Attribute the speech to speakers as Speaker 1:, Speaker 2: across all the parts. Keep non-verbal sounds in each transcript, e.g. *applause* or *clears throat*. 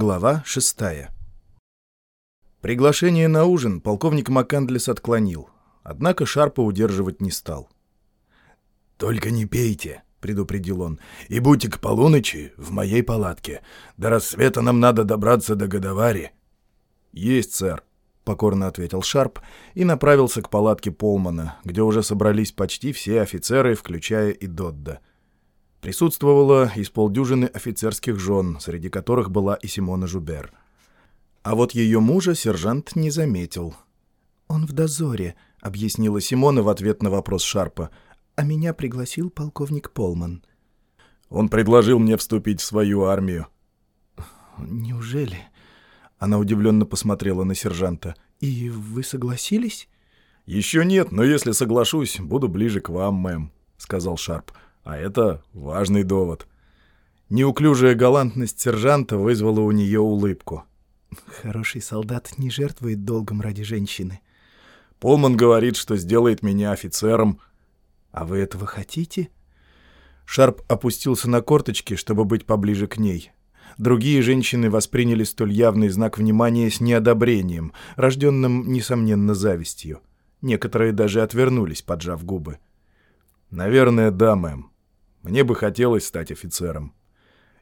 Speaker 1: Глава шестая. Приглашение на ужин полковник Маккандлес отклонил, однако Шарпа удерживать не стал.
Speaker 2: «Только не пейте», — предупредил он, — «и будьте к полуночи в моей палатке. До рассвета нам надо добраться до Годовари».
Speaker 1: «Есть, сэр», — покорно ответил Шарп и направился к палатке Полмана, где уже собрались почти все офицеры, включая и Додда. Присутствовало из полдюжины офицерских жен, среди которых была и Симона Жубер. А вот ее мужа сержант не заметил. «Он в дозоре», — объяснила Симона в ответ на вопрос Шарпа, «а меня пригласил полковник Полман».
Speaker 2: «Он предложил мне вступить в свою армию».
Speaker 1: «Неужели?» Она удивленно посмотрела на сержанта. «И вы согласились?»
Speaker 2: «Еще нет, но если соглашусь, буду ближе к вам, мэм», — сказал Шарп. А это важный довод.
Speaker 1: Неуклюжая галантность сержанта вызвала у нее улыбку.
Speaker 3: «Хороший солдат не жертвует долгом ради женщины».
Speaker 2: «Полман говорит, что сделает меня офицером».
Speaker 3: «А вы этого хотите?»
Speaker 1: Шарп опустился на корточки, чтобы быть поближе к ней. Другие женщины восприняли столь явный знак внимания с неодобрением, рожденным, несомненно, завистью. Некоторые даже отвернулись, поджав губы.
Speaker 2: «Наверное, да, мэм. Мне бы хотелось стать офицером.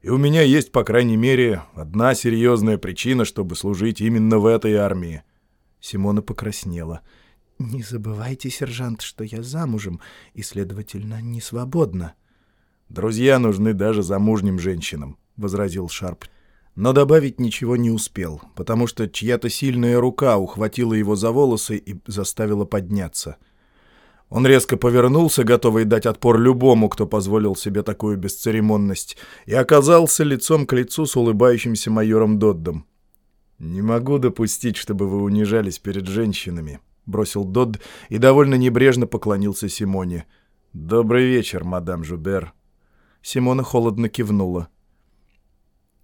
Speaker 2: И у меня есть, по крайней мере, одна серьезная причина, чтобы служить именно в этой армии».
Speaker 1: Симона покраснела.
Speaker 3: «Не забывайте, сержант, что я замужем и, следовательно, не свободна».
Speaker 2: «Друзья нужны даже замужним женщинам», — возразил Шарп.
Speaker 1: Но добавить ничего не успел, потому что чья-то сильная рука ухватила его за волосы и заставила подняться — он резко повернулся, готовый дать отпор любому, кто позволил себе такую бесцеремонность, и оказался лицом к лицу с улыбающимся майором Доддом. «Не могу допустить, чтобы вы унижались перед женщинами», — бросил Додд и довольно небрежно поклонился Симоне. «Добрый вечер, мадам Жубер». Симона холодно кивнула.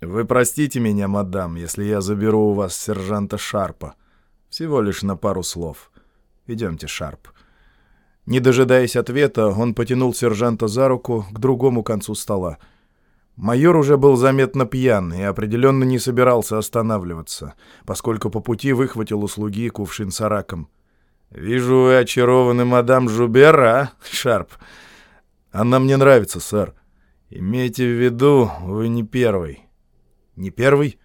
Speaker 1: «Вы простите меня, мадам, если я заберу у вас сержанта Шарпа. Всего лишь на пару слов. Идемте, Шарп». Не дожидаясь ответа, он потянул сержанта за руку к другому концу стола. Майор уже был заметно пьян и определенно не собирался останавливаться, поскольку по пути выхватил у слуги кувшин с араком. «Вижу, вы очарованы мадам Жубер, а, Шарп?» «Она мне нравится, сэр. Имейте в виду, вы не первый». «Не первый?»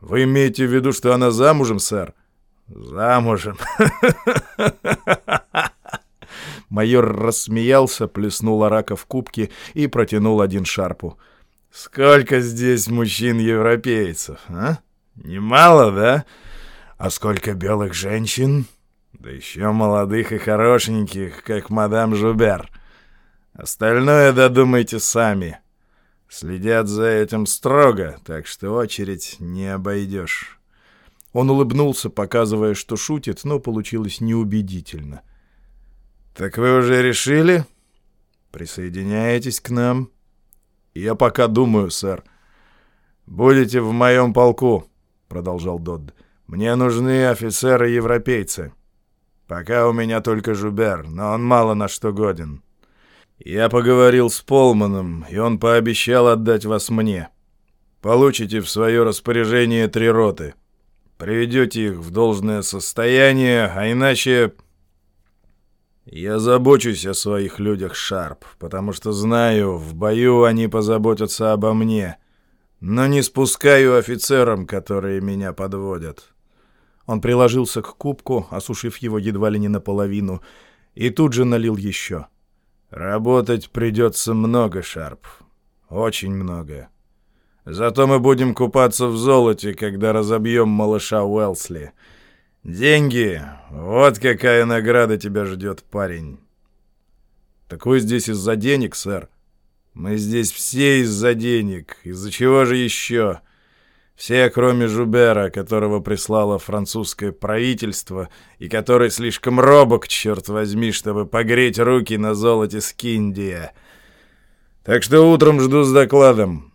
Speaker 1: «Вы имеете в виду, что она замужем, сэр?» «Замужем». *laughs* Майор рассмеялся, плеснул арака в кубки и протянул один шарпу. «Сколько здесь мужчин-европейцев, а? Немало, да? А сколько белых женщин? Да еще молодых и хорошеньких, как мадам Жубер. Остальное додумайте сами. Следят за этим строго, так что очередь не обойдешь». Он улыбнулся, показывая, что шутит, но получилось неубедительно. «Так вы уже решили? Присоединяетесь к нам?» «Я пока думаю, сэр». «Будете в моем полку», — продолжал Додд. «Мне нужны офицеры-европейцы. Пока у меня только Жубер, но он мало на что годен. Я поговорил с Полманом, и он пообещал отдать вас мне. Получите в свое распоряжение три роты. Приведете их в должное состояние, а иначе я забочусь о своих людях, Шарп, потому что знаю, в бою они позаботятся обо мне, но не спускаю офицерам, которые меня подводят». Он приложился к кубку, осушив его едва ли не наполовину, и тут же налил еще. «Работать придется много, Шарп. Очень много. Зато мы будем купаться в золоте, когда разобьем малыша Уэлсли». «Деньги! Вот какая награда тебя ждет, парень!» «Так вы здесь из-за денег, сэр?» «Мы здесь все из-за денег. Из-за чего же еще?» Все, кроме Жубера, которого прислало французское правительство, и который слишком робок, черт возьми, чтобы погреть руки на золоте Скиндия. Так что утром жду с докладом.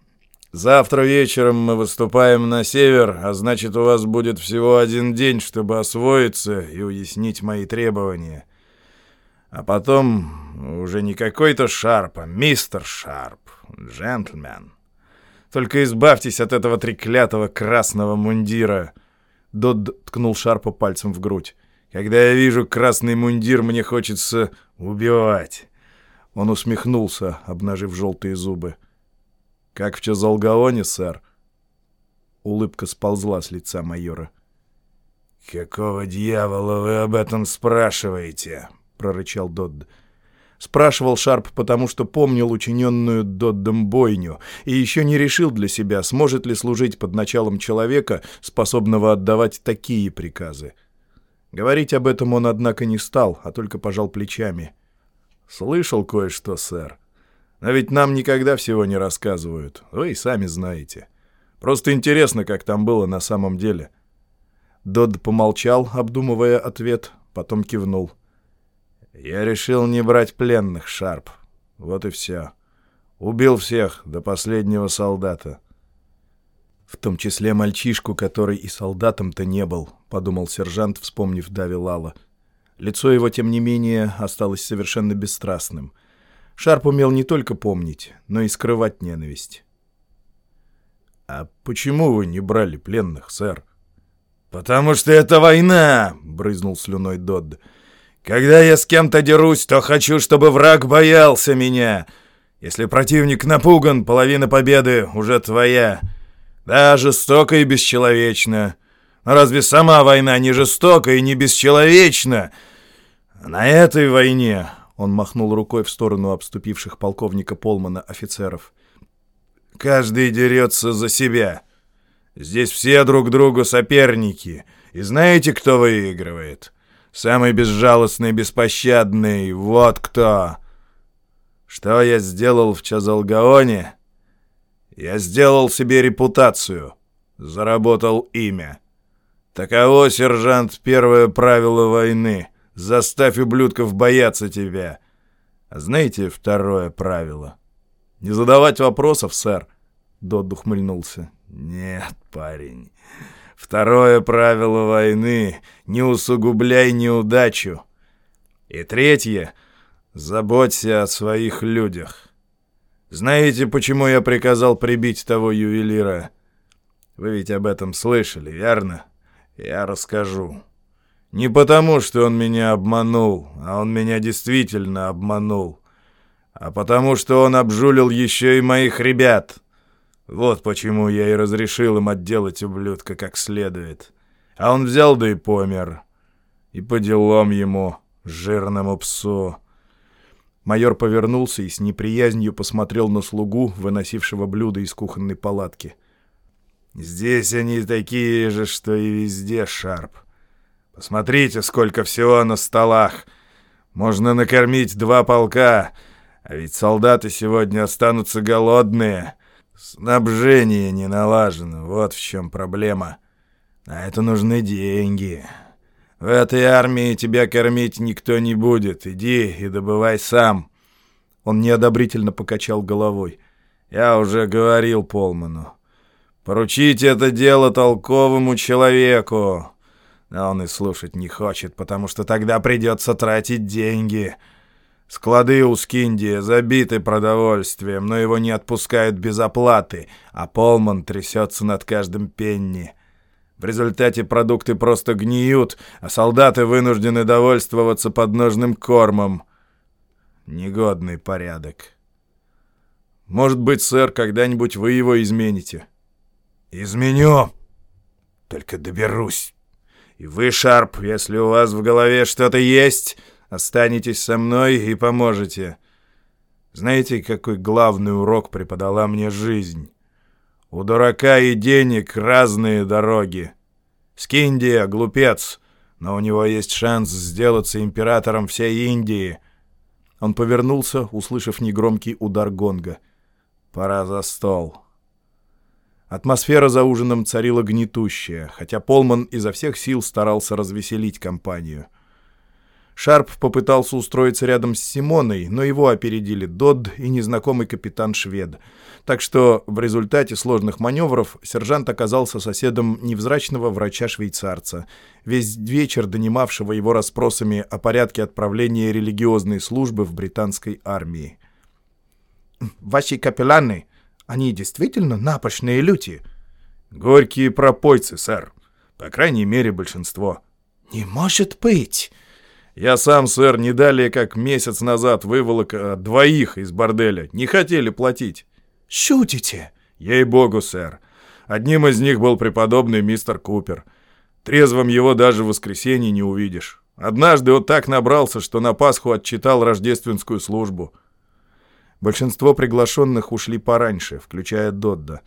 Speaker 1: Завтра вечером мы выступаем на север, а значит, у вас будет всего один день, чтобы освоиться и уяснить мои требования. А потом уже не какой-то Шарп, а мистер Шарп, джентльмен. Только избавьтесь от этого треклятого красного мундира!» Дод ткнул Шарпа пальцем в грудь. «Когда я вижу красный мундир, мне хочется убивать!» Он усмехнулся, обнажив желтые зубы. «Как в Чазалгаоне, сэр?» Улыбка сползла с лица майора.
Speaker 2: «Какого дьявола вы об этом спрашиваете?» — прорычал Додд.
Speaker 1: Спрашивал Шарп, потому что помнил учиненную Доддом бойню и еще не решил для себя, сможет ли служить под началом человека, способного отдавать такие приказы. Говорить об этом он, однако, не стал, а только пожал плечами. «Слышал кое-что, сэр. Но ведь нам никогда всего не рассказывают, вы и сами знаете. Просто интересно, как там было на самом деле». Додд помолчал, обдумывая ответ, потом кивнул. — я решил не брать пленных, Шарп. Вот и все. Убил всех, до последнего солдата. В том числе мальчишку, который и солдатом-то не был, подумал сержант, вспомнив Дави Лала. Лицо его, тем не менее, осталось совершенно бесстрастным. Шарп умел не только помнить, но и скрывать ненависть. «А почему вы не брали пленных, сэр?»
Speaker 2: «Потому что это война!» — брызнул слюной Додд. Когда я с кем-то дерусь, то хочу, чтобы враг боялся меня. Если противник напуган, половина победы уже твоя. Да, жестоко и бесчеловечно. Но разве сама война не жестока и не бесчеловечна? На этой войне, он махнул рукой в сторону обступивших полковника Полмана офицеров, каждый дерется за себя. Здесь все друг другу соперники. И знаете, кто выигрывает? Самый безжалостный, беспощадный, вот кто. Что я сделал в Чазалгаоне? Я сделал себе репутацию, заработал имя. Таково, сержант, первое правило войны. Заставь ублюдков бояться тебя. А знаете второе правило? Не задавать вопросов, сэр. Додд ухмыльнулся. Нет, парень. Второе правило войны — не усугубляй неудачу. И третье — заботься о своих людях. Знаете, почему я приказал прибить того ювелира? Вы ведь об этом слышали, верно? Я расскажу. Не потому, что он меня обманул, а он меня действительно обманул, а потому, что он обжулил еще и моих ребят — вот почему я и разрешил им отделать ублюдка как следует. А он взял да и помер. И по делам ему, жирному псу. Майор повернулся и с неприязнью посмотрел на слугу, выносившего блюда из кухонной палатки. «Здесь они такие же, что и везде, Шарп. Посмотрите, сколько всего на столах. Можно накормить два полка, а ведь солдаты сегодня останутся голодные». Снабжение не налажено, вот в чем проблема. А это нужны деньги. В этой армии тебя кормить никто не будет. Иди и добывай сам. Он неодобрительно покачал головой. Я уже говорил Полману. Поручить это дело толковому человеку. Но он и слушать не хочет, потому что тогда придется тратить деньги. — Склады у Скинди забиты продовольствием, но его не отпускают без оплаты, а Полман трясется над каждым пенни. В результате продукты просто гниют, а солдаты вынуждены довольствоваться подножным кормом. Негодный порядок. Может быть, сэр, когда-нибудь вы его измените? Изменю. Только доберусь. И вы, Шарп, если у вас в голове что-то есть, Останетесь со мной и поможете. Знаете, какой главный урок преподала мне жизнь? У дурака и денег разные дороги. Скиндия — глупец, но у него есть шанс сделаться императором всей Индии. Он повернулся, услышав негромкий удар гонга. «Пора за стол». Атмосфера за ужином царила гнетущая, хотя Полман изо всех сил старался развеселить компанию — Шарп попытался устроиться рядом с Симоной, но его опередили Додд и незнакомый капитан Швед. Так что в результате сложных маневров сержант оказался соседом невзрачного врача-швейцарца, весь вечер донимавшего его расспросами о порядке отправления религиозной службы в британской армии. «Ваши капелланы
Speaker 3: Они действительно напашные люди?»
Speaker 1: «Горькие пропойцы, сэр. По крайней мере, большинство».
Speaker 3: «Не может быть!»
Speaker 1: «Я сам, сэр, не далее как месяц назад выволок э, двоих из борделя. Не хотели платить».
Speaker 3: «Шутите?»
Speaker 1: «Ей-богу, сэр. Одним из них был преподобный мистер Купер. Трезвым его даже в воскресенье не увидишь. Однажды он так набрался, что на Пасху отчитал рождественскую службу».
Speaker 2: Большинство приглашенных ушли пораньше, включая Додда,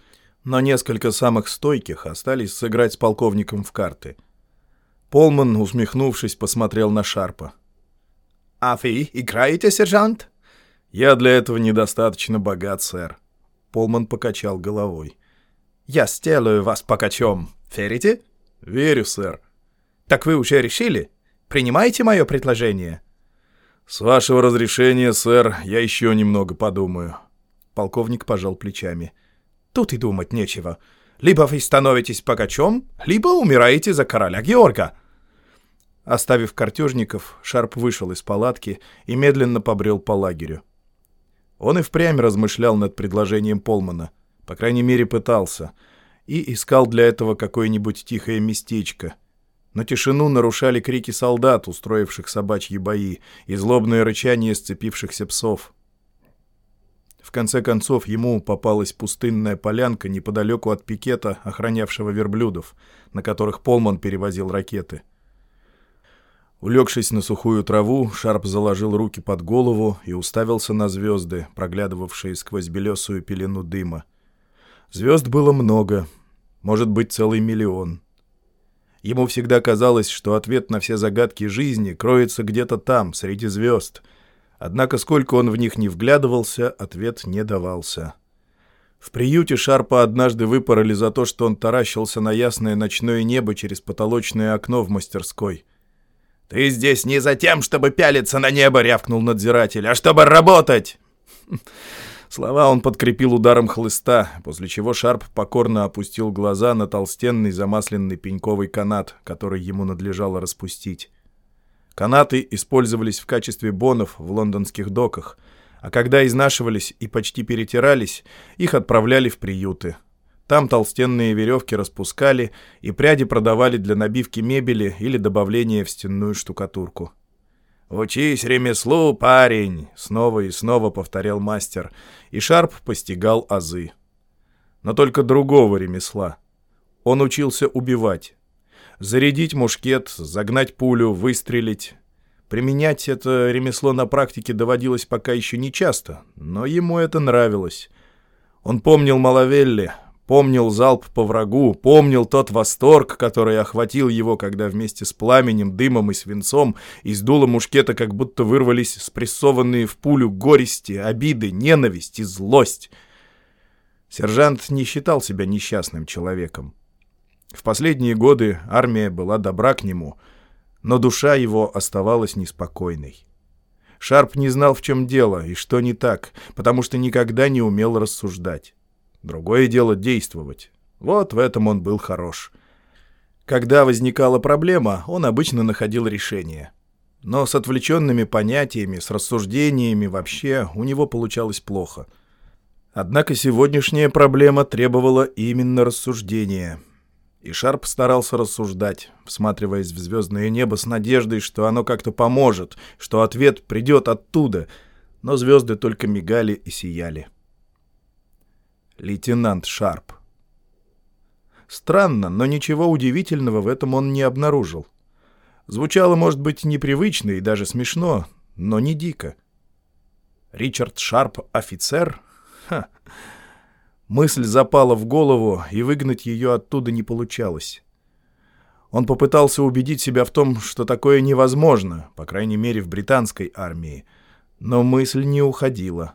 Speaker 2: но несколько самых стойких остались сыграть с полковником в карты. Полман, усмехнувшись, посмотрел на Шарпа.
Speaker 3: «А вы играете, сержант?»
Speaker 2: «Я для этого недостаточно богат, сэр». Полман покачал головой.
Speaker 3: «Я сделаю вас покачем. Верите?»
Speaker 2: «Верю, сэр».
Speaker 3: «Так вы уже решили? Принимаете мое предложение?»
Speaker 2: «С вашего разрешения, сэр, я еще немного подумаю». Полковник пожал плечами.
Speaker 3: «Тут и думать нечего. Либо вы становитесь богачом, либо умираете за короля Георга».
Speaker 2: Оставив картежников, Шарп вышел из палатки и медленно побрел по лагерю. Он и впрямь размышлял над предложением Полмана, по крайней мере пытался, и искал для этого какое-нибудь тихое местечко — но тишину нарушали крики солдат, устроивших собачьи бои, и злобное рычание сцепившихся псов. В конце концов, ему попалась пустынная полянка неподалеку от пикета, охранявшего верблюдов, на которых Полман перевозил ракеты. Улегшись на сухую траву, Шарп заложил руки под голову и уставился на звезды, проглядывавшие сквозь белесую пелену дыма. Звезд было много, может быть, целый миллион — Ему всегда казалось, что ответ на все загадки жизни кроется где-то там, среди звезд. Однако сколько он в них не вглядывался, ответ не давался. В приюте Шарпа однажды выпороли за то, что он таращился на ясное ночное небо через потолочное окно в мастерской.
Speaker 3: «Ты здесь не за тем, чтобы пялиться на небо!» — рявкнул надзиратель, «а чтобы работать!»
Speaker 2: Слова он подкрепил ударом хлыста, после чего Шарп покорно опустил глаза на толстенный замасленный пеньковый канат, который ему надлежало распустить. Канаты использовались в качестве бонов в лондонских доках, а когда изнашивались и почти перетирались, их отправляли в приюты. Там толстенные веревки распускали и пряди продавали для набивки мебели или добавления в стенную штукатурку.
Speaker 3: «Учись ремеслу, парень!»
Speaker 2: — снова и снова повторял мастер, и Шарп постигал азы. Но только другого ремесла. Он учился убивать. Зарядить мушкет, загнать пулю, выстрелить. Применять это ремесло на практике доводилось пока еще не часто, но ему это нравилось. Он помнил Малавелли, Помнил залп по врагу, помнил тот восторг, который охватил его, когда вместе с пламенем, дымом и свинцом из дула мушкета как будто вырвались спрессованные в пулю горести, обиды, ненависть и злость. Сержант не считал себя несчастным человеком. В последние годы армия была добра к нему, но душа его оставалась неспокойной. Шарп не знал, в чем дело и что не так, потому что никогда не умел рассуждать. Другое дело действовать. Вот в этом он был хорош. Когда возникала проблема, он обычно находил решение. Но с отвлеченными понятиями, с рассуждениями вообще у него получалось плохо. Однако сегодняшняя проблема требовала именно рассуждения. И Шарп старался рассуждать, всматриваясь в звездное небо с надеждой, что оно как-то поможет, что ответ придет оттуда, но звезды только мигали и сияли. — лейтенант Шарп. Странно, но ничего удивительного в этом он не обнаружил. Звучало, может быть, непривычно и даже смешно, но не дико. Ричард Шарп — офицер? Ха. Мысль запала в голову, и выгнать ее оттуда не получалось. Он попытался убедить себя в том, что такое невозможно, по крайней мере, в британской армии. Но мысль не уходила.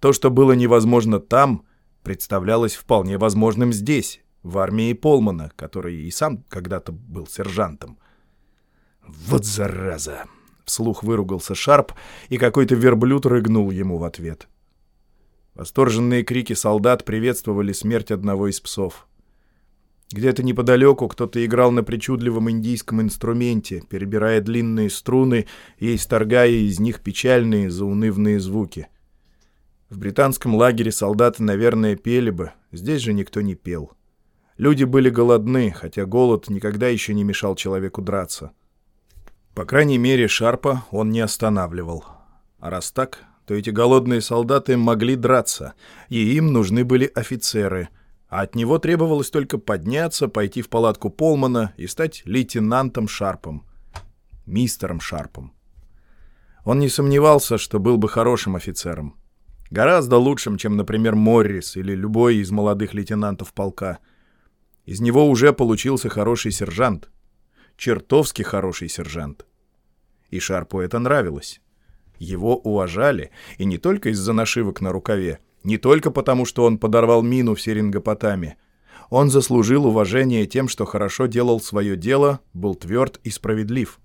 Speaker 2: То, что было невозможно там, представлялось вполне возможным здесь, в армии Полмана, который и сам когда-то был сержантом. «Вот зараза!» — вслух выругался Шарп, и какой-то верблюд рыгнул ему в ответ. Восторженные крики солдат приветствовали смерть одного из псов. Где-то неподалеку кто-то играл на причудливом индийском инструменте, перебирая длинные струны и исторгая из них печальные заунывные звуки —
Speaker 1: В британском лагере солдаты, наверное, пели бы, здесь же никто не пел. Люди были голодны, хотя голод никогда еще не мешал человеку драться. По крайней мере, Шарпа он не останавливал. А раз так, то эти голодные солдаты могли драться, и им нужны были офицеры, а от него требовалось только подняться, пойти в палатку Полмана и стать лейтенантом Шарпом, мистером Шарпом. Он не сомневался, что был бы хорошим офицером. Гораздо лучшим, чем, например, Моррис или любой из молодых лейтенантов полка. Из него уже получился хороший сержант. Чертовски хороший сержант. И Шарпу это нравилось. Его уважали, и не только из-за нашивок на рукаве, не только потому, что он подорвал мину в Серингопотаме. Он заслужил уважение тем, что хорошо делал свое дело, был тверд и справедлив.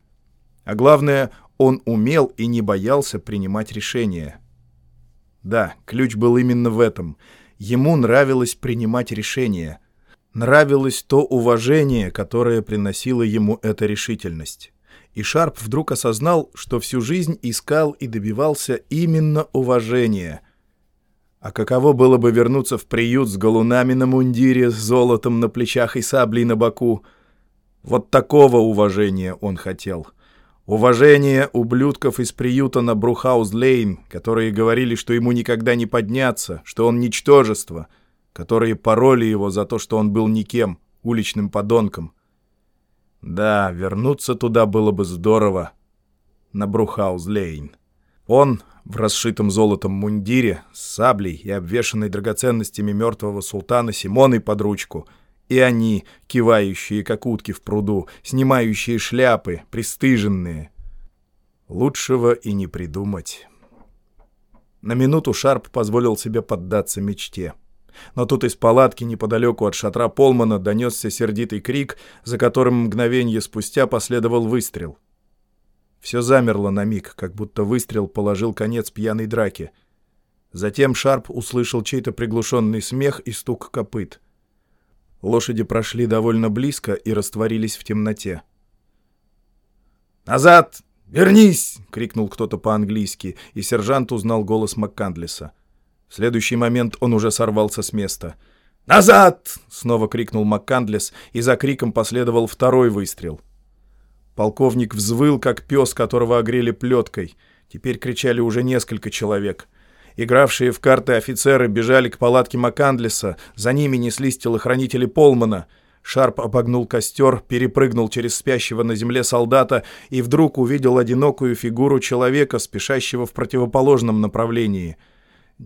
Speaker 1: А главное, он умел и не боялся принимать решения. Да, ключ был именно в этом. Ему нравилось принимать решения. Нравилось то уважение, которое приносила ему эта решительность и Шарп вдруг осознал, что всю жизнь искал и добивался именно уважения. А каково было бы вернуться в приют с галунами на мундире, с золотом на плечах и саблей на боку? Вот такого уважения он хотел. Уважение ублюдков из приюта на Брухаус-Лейн, которые говорили, что ему никогда не подняться, что он ничтожество, которые пороли его за то, что он был никем, уличным подонком — да, вернуться туда было бы здорово. На Брухаус-Лейн. Он в расшитом золотом мундире, с саблей и обвешанной драгоценностями мертвого султана Симоной под ручку, и они, кивающие, как утки в пруду, снимающие шляпы, пристыженные. Лучшего и не придумать. На минуту Шарп позволил себе поддаться мечте — но тут из палатки неподалеку от шатра Полмана донесся сердитый крик, за которым мгновенье спустя последовал выстрел. Все замерло на миг, как будто выстрел положил конец пьяной драке. Затем Шарп услышал чей-то приглушенный смех и стук копыт. Лошади прошли довольно близко и растворились в темноте.
Speaker 2: «Назад! Вернись!» — крикнул
Speaker 1: кто-то по-английски, и сержант узнал голос МакКандлиса. В следующий момент он уже сорвался с места.
Speaker 2: «Назад!»
Speaker 1: — снова крикнул МакКандлес, и за криком последовал второй выстрел. Полковник взвыл, как пес, которого огрели плеткой. Теперь кричали уже несколько человек. Игравшие в карты офицеры бежали к палатке МакКандлеса, за ними неслись телохранители Полмана. Шарп обогнул костер, перепрыгнул через спящего на земле солдата и вдруг увидел одинокую фигуру человека, спешащего в противоположном направлении —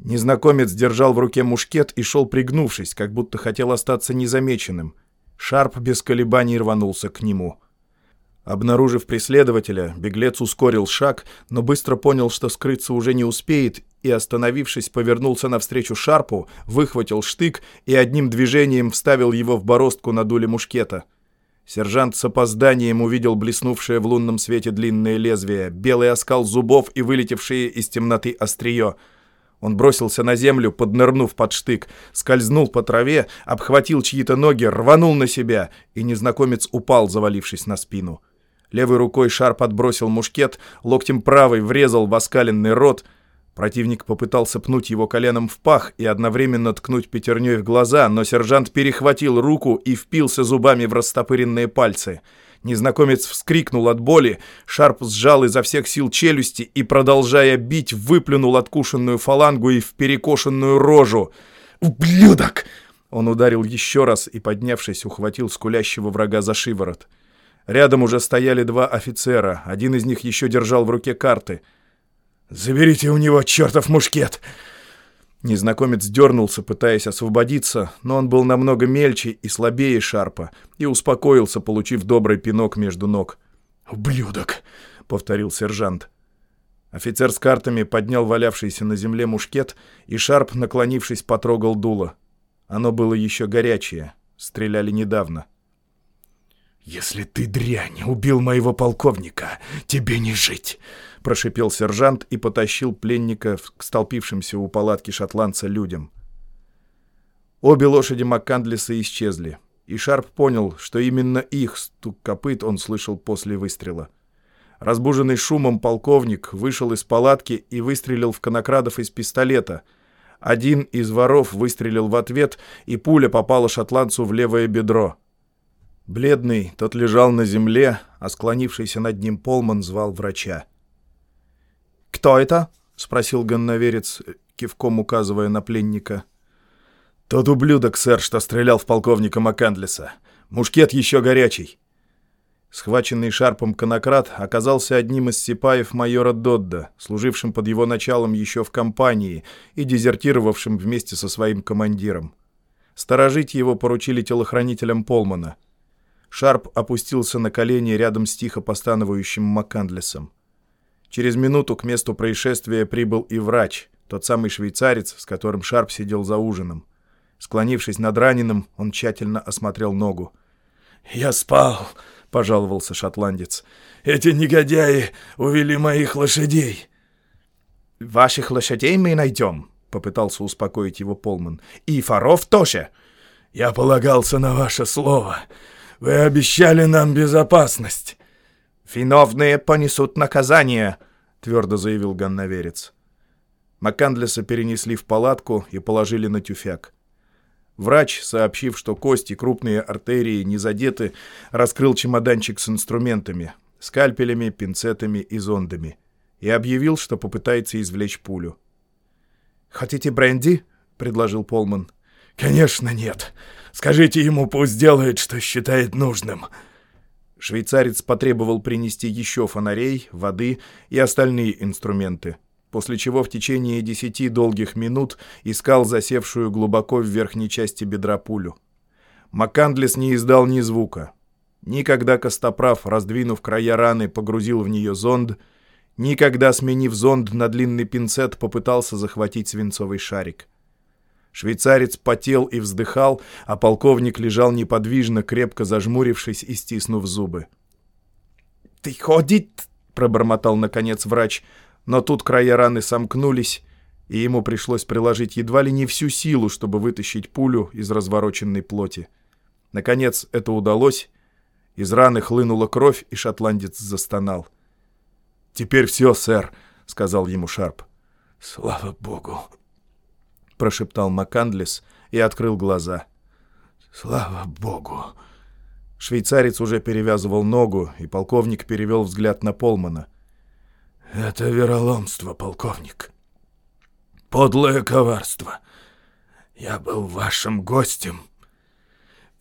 Speaker 1: Незнакомец держал в руке мушкет и шел пригнувшись, как будто хотел остаться незамеченным. Шарп без колебаний рванулся к нему. Обнаружив преследователя, беглец ускорил шаг, но быстро понял, что скрыться уже не успеет, и, остановившись, повернулся навстречу Шарпу, выхватил штык и одним движением вставил его в бороздку на дуле мушкета. Сержант с опозданием увидел блеснувшее в лунном свете длинное лезвие, белый оскал зубов и вылетевшие из темноты острие — он бросился на землю, поднырнув под штык, скользнул по траве, обхватил чьи-то ноги, рванул на себя, и незнакомец упал, завалившись на спину. Левой рукой шар подбросил мушкет, локтем правой врезал в оскаленный рот. Противник попытался пнуть его коленом в пах и одновременно ткнуть пятерней в глаза, но сержант перехватил руку и впился зубами в растопыренные пальцы — Незнакомец вскрикнул от боли, Шарп сжал изо всех сил челюсти и, продолжая бить, выплюнул откушенную фалангу и в перекошенную рожу. «Ублюдок!» Он ударил еще раз и, поднявшись, ухватил скулящего врага за шиворот. Рядом уже стояли два офицера, один из них еще держал в руке карты. «Заберите у него чертов мушкет!» Незнакомец дернулся, пытаясь освободиться, но он был намного мельче и слабее Шарпа, и успокоился, получив добрый пинок между ног. «Ублюдок!» — повторил сержант. Офицер с картами поднял валявшийся на земле мушкет, и Шарп, наклонившись, потрогал дуло. Оно было еще горячее, стреляли недавно. «Если ты, дрянь, убил моего полковника, тебе не жить!» прошипел сержант и потащил пленника к столпившимся у палатки шотландца людям. Обе лошади Маккандлиса исчезли, и Шарп понял, что именно их стук копыт он слышал после выстрела. Разбуженный шумом полковник вышел из палатки и выстрелил в конокрадов из пистолета, Один из воров выстрелил в ответ, и пуля попала шотландцу в левое бедро. Бледный, тот лежал на земле, а склонившийся над ним Полман звал врача. «Кто это?» — спросил ганноверец, кивком указывая на пленника. «Тот ублюдок, сэр, что стрелял в полковника Макандлиса. Мушкет еще горячий». Схваченный шарпом конократ оказался одним из сипаев майора Додда, служившим под его началом еще в компании и дезертировавшим вместе со своим командиром. Сторожить его поручили телохранителям Полмана. Шарп опустился на колени рядом с тихо постановающим Макандлисом. Через минуту к месту происшествия прибыл и врач, тот самый швейцарец, с которым Шарп сидел за ужином. Склонившись над раненым, он тщательно осмотрел ногу.
Speaker 2: «Я спал», — пожаловался шотландец. «Эти негодяи увели моих лошадей».
Speaker 3: «Ваших лошадей мы найдем», — попытался успокоить его Полман. «И фаров тоже».
Speaker 2: «Я полагался на ваше слово. Вы обещали нам безопасность».
Speaker 3: «Виновные понесут наказание», — твердо заявил ганноверец.
Speaker 1: Макандлеса перенесли в палатку и положили на тюфяк. Врач, сообщив, что кости, крупные артерии не задеты, раскрыл чемоданчик с инструментами, скальпелями, пинцетами и зондами, и объявил, что попытается извлечь пулю.
Speaker 3: «Хотите бренди?» — предложил Полман.
Speaker 2: «Конечно нет. Скажите ему, пусть делает, что считает нужным».
Speaker 1: Швейцарец потребовал принести еще фонарей, воды и остальные инструменты, после чего в течение десяти долгих минут искал засевшую глубоко в верхней части бедра пулю. Макандлес не издал ни звука. Никогда Костоправ, раздвинув края раны, погрузил в нее зонд, никогда, сменив зонд на длинный пинцет, попытался захватить свинцовый шарик. Швейцарец потел и вздыхал, а полковник лежал неподвижно, крепко зажмурившись и стиснув зубы.
Speaker 3: «Ты ходит!»
Speaker 1: — пробормотал, наконец, врач. Но тут края раны сомкнулись, и ему пришлось приложить едва ли не всю силу, чтобы вытащить пулю из развороченной плоти. Наконец это удалось. Из раны хлынула кровь, и шотландец застонал. «Теперь все, сэр», — сказал ему Шарп.
Speaker 2: «Слава богу!»
Speaker 1: — прошептал Макандлес и открыл глаза.
Speaker 2: «Слава богу!»
Speaker 1: Швейцарец уже перевязывал ногу, и полковник перевел взгляд на Полмана.
Speaker 2: «Это вероломство, полковник. Подлое коварство. Я был вашим гостем».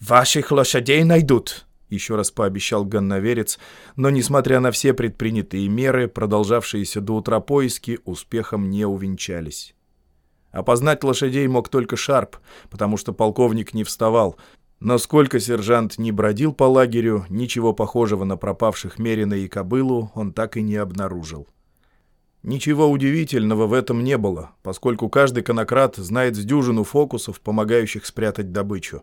Speaker 3: «Ваших лошадей найдут», — еще раз пообещал ганноверец,
Speaker 1: но, несмотря на все предпринятые меры, продолжавшиеся до утра поиски успехом не увенчались. Опознать лошадей мог только Шарп, потому что полковник не вставал. Но сколько сержант не бродил по лагерю, ничего похожего на пропавших Мерина и кобылу он так и не обнаружил. Ничего удивительного в этом не было, поскольку каждый конократ знает с дюжину фокусов, помогающих спрятать добычу.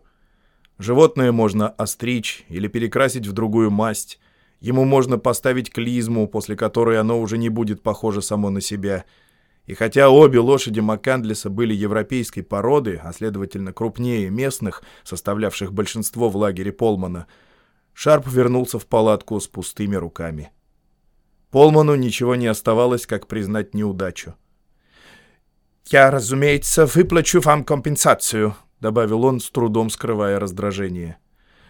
Speaker 1: Животное можно остричь или перекрасить в другую масть. Ему можно поставить клизму, после которой оно уже не будет похоже само на себя – и хотя обе лошади Маккандлиса были европейской породы, а следовательно крупнее местных, составлявших большинство в лагере Полмана, Шарп вернулся в палатку с пустыми руками. Полману ничего не оставалось, как признать неудачу.
Speaker 3: «Я, разумеется, выплачу вам компенсацию», —
Speaker 1: добавил он, с трудом скрывая раздражение.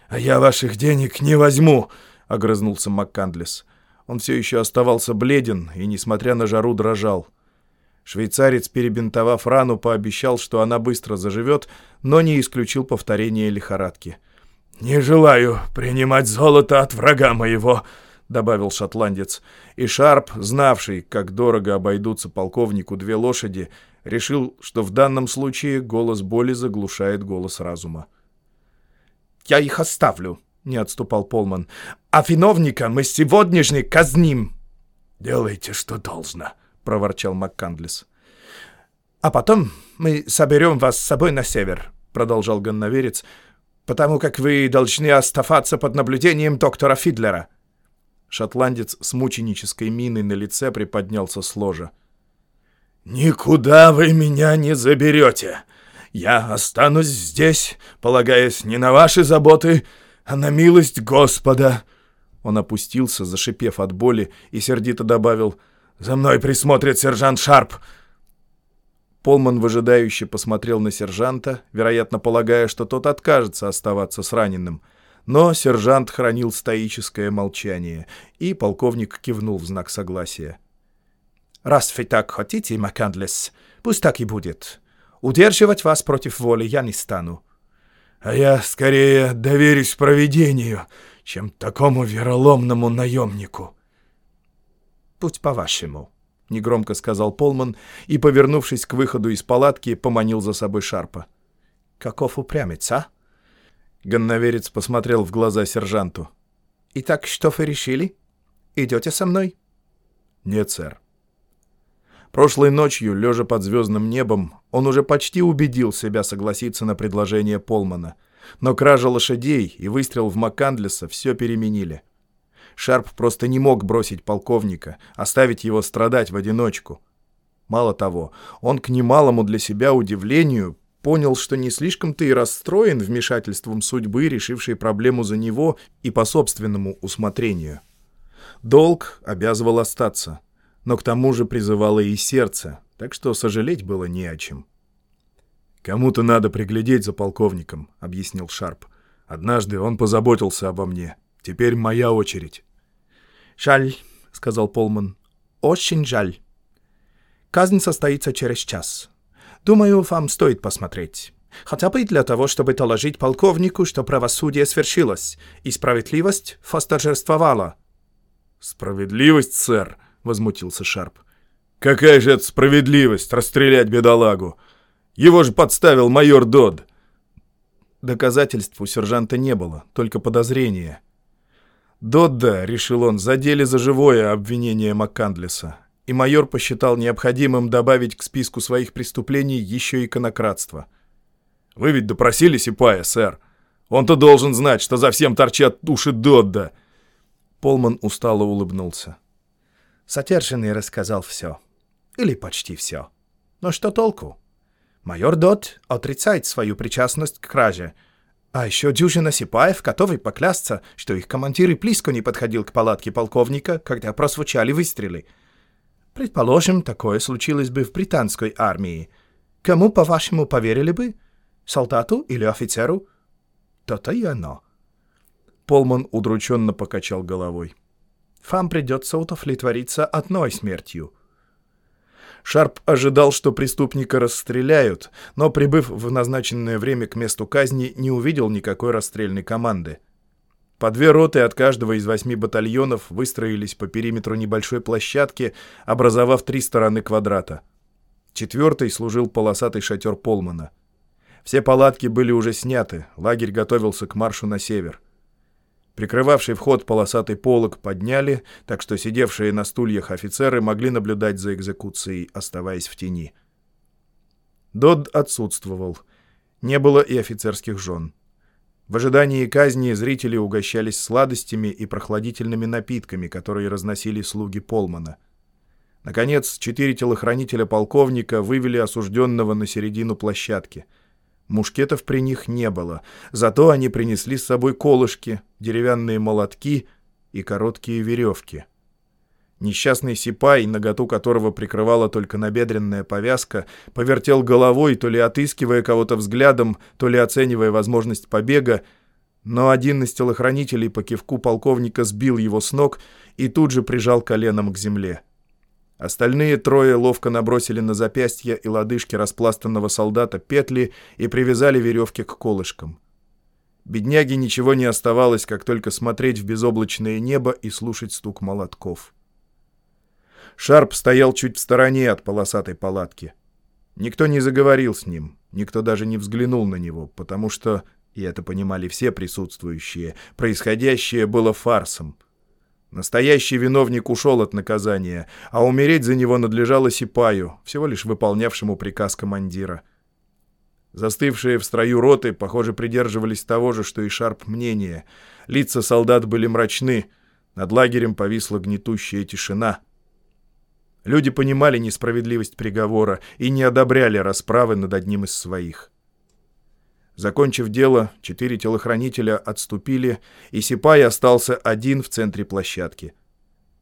Speaker 2: «А я ваших денег не возьму», — огрызнулся
Speaker 1: Маккандлис. Он все еще оставался бледен и, несмотря на жару, дрожал. Швейцарец, перебинтовав рану, пообещал, что она быстро заживет, но не исключил повторения лихорадки.
Speaker 2: «Не желаю принимать золото от врага моего», — добавил шотландец.
Speaker 1: И Шарп, знавший, как дорого обойдутся полковнику две лошади, решил, что в данном случае голос боли заглушает голос разума.
Speaker 3: «Я их оставлю», — не отступал Полман. «А виновника мы сегодняшний казним».
Speaker 2: «Делайте, что должно», — проворчал МакКандлис.
Speaker 3: «А потом мы соберем вас с собой на север», — продолжал ганноверец, «потому как вы должны оставаться под наблюдением доктора Фидлера».
Speaker 1: Шотландец с мученической миной на лице приподнялся с ложа.
Speaker 2: «Никуда вы меня не заберете. Я останусь здесь, полагаясь не на ваши заботы, а на милость Господа».
Speaker 1: Он опустился, зашипев от боли, и сердито добавил —
Speaker 2: за мной присмотрит сержант Шарп!»
Speaker 1: Полман выжидающе посмотрел на сержанта, вероятно, полагая, что тот откажется оставаться с раненым. Но сержант хранил стоическое молчание, и полковник кивнул в знак согласия.
Speaker 3: «Раз вы так хотите, Макандлес, пусть так и будет. Удерживать вас против воли я не стану».
Speaker 2: «А я скорее доверюсь провидению, чем такому вероломному наемнику».
Speaker 3: «Путь по-вашему», — негромко сказал Полман и, повернувшись к выходу из палатки, поманил за собой Шарпа. «Каков упрямец, а?»
Speaker 1: Ганноверец посмотрел в глаза сержанту.
Speaker 3: «Итак, что вы решили? Идете со мной?»
Speaker 1: «Нет, сэр». Прошлой ночью, лежа под звездным небом, он уже почти убедил себя согласиться на предложение Полмана. Но кража лошадей и выстрел в Маккандлеса все переменили. Шарп просто не мог бросить полковника, оставить его страдать в одиночку. Мало того, он к немалому для себя удивлению понял, что не слишком-то и расстроен вмешательством судьбы, решившей проблему за него и по собственному усмотрению. Долг обязывал остаться, но к тому же призывало и сердце, так что сожалеть было не о чем. «Кому-то надо приглядеть за полковником», — объяснил Шарп. «Однажды он позаботился обо мне. Теперь моя очередь».
Speaker 3: «Жаль», — сказал Полман. «Очень жаль. Казнь состоится через час. Думаю, вам стоит посмотреть. Хотя бы для того, чтобы доложить полковнику, что правосудие свершилось, и справедливость восторжествовала».
Speaker 1: «Справедливость, сэр?» — возмутился Шарп. «Какая же это справедливость, расстрелять бедолагу? Его же подставил майор Дод». Доказательств у сержанта не было, только подозрения. Додда, решил он, задели за живое обвинение Маккандлеса, и майор посчитал необходимым добавить к списку своих преступлений еще и конократство. «Вы ведь допросили Сипая, сэр. Он-то должен знать, что за всем торчат уши Додда». Полман устало улыбнулся.
Speaker 3: Сатерженный рассказал все. Или почти все. Но что толку? Майор Дот отрицает свою причастность к краже — а еще дюжина сипаев готовы поклясться, что их командир и близко не подходил к палатке полковника, когда прозвучали выстрелы. Предположим, такое случилось бы в британской армии. Кому, по-вашему, поверили бы? Солдату или офицеру? То-то и оно.
Speaker 1: Полман удрученно покачал головой.
Speaker 3: Вам придется удовлетвориться одной смертью —
Speaker 1: Шарп ожидал, что преступника расстреляют, но, прибыв в назначенное время к месту казни, не увидел никакой расстрельной команды. По две роты от каждого из восьми батальонов выстроились по периметру небольшой площадки, образовав три стороны квадрата. Четвертой служил полосатый шатер Полмана. Все палатки были уже сняты, лагерь готовился к маршу на север. Прикрывавший вход полосатый полог подняли, так что сидевшие на стульях офицеры могли наблюдать за экзекуцией, оставаясь в тени. Дод отсутствовал. Не было и офицерских жен. В ожидании казни зрители угощались сладостями и прохладительными напитками, которые разносили слуги Полмана. Наконец, четыре телохранителя полковника вывели осужденного на середину площадки — Мушкетов при них не было, зато они принесли с собой колышки, деревянные молотки и короткие веревки. Несчастный сипай, наготу которого прикрывала только набедренная повязка, повертел головой, то ли отыскивая кого-то взглядом, то ли оценивая возможность побега, но один из телохранителей по кивку полковника сбил его с ног и тут же прижал коленом к земле. Остальные трое ловко набросили на запястья и лодыжки распластанного солдата петли и привязали веревки к колышкам. Бедняге ничего не оставалось, как только смотреть в безоблачное небо и слушать стук молотков. Шарп стоял чуть в стороне от полосатой палатки. Никто не заговорил с ним, никто даже не взглянул на него, потому что, и это понимали все присутствующие, происходящее было фарсом — Настоящий виновник ушел от наказания, а умереть за него надлежало Сипаю, всего лишь выполнявшему приказ командира. Застывшие в строю роты, похоже, придерживались того же, что и Шарп мнения. Лица солдат были мрачны, над лагерем повисла гнетущая тишина. Люди понимали несправедливость приговора и не одобряли расправы над одним из своих. Закончив дело, четыре телохранителя отступили, и Сипай остался один в центре площадки.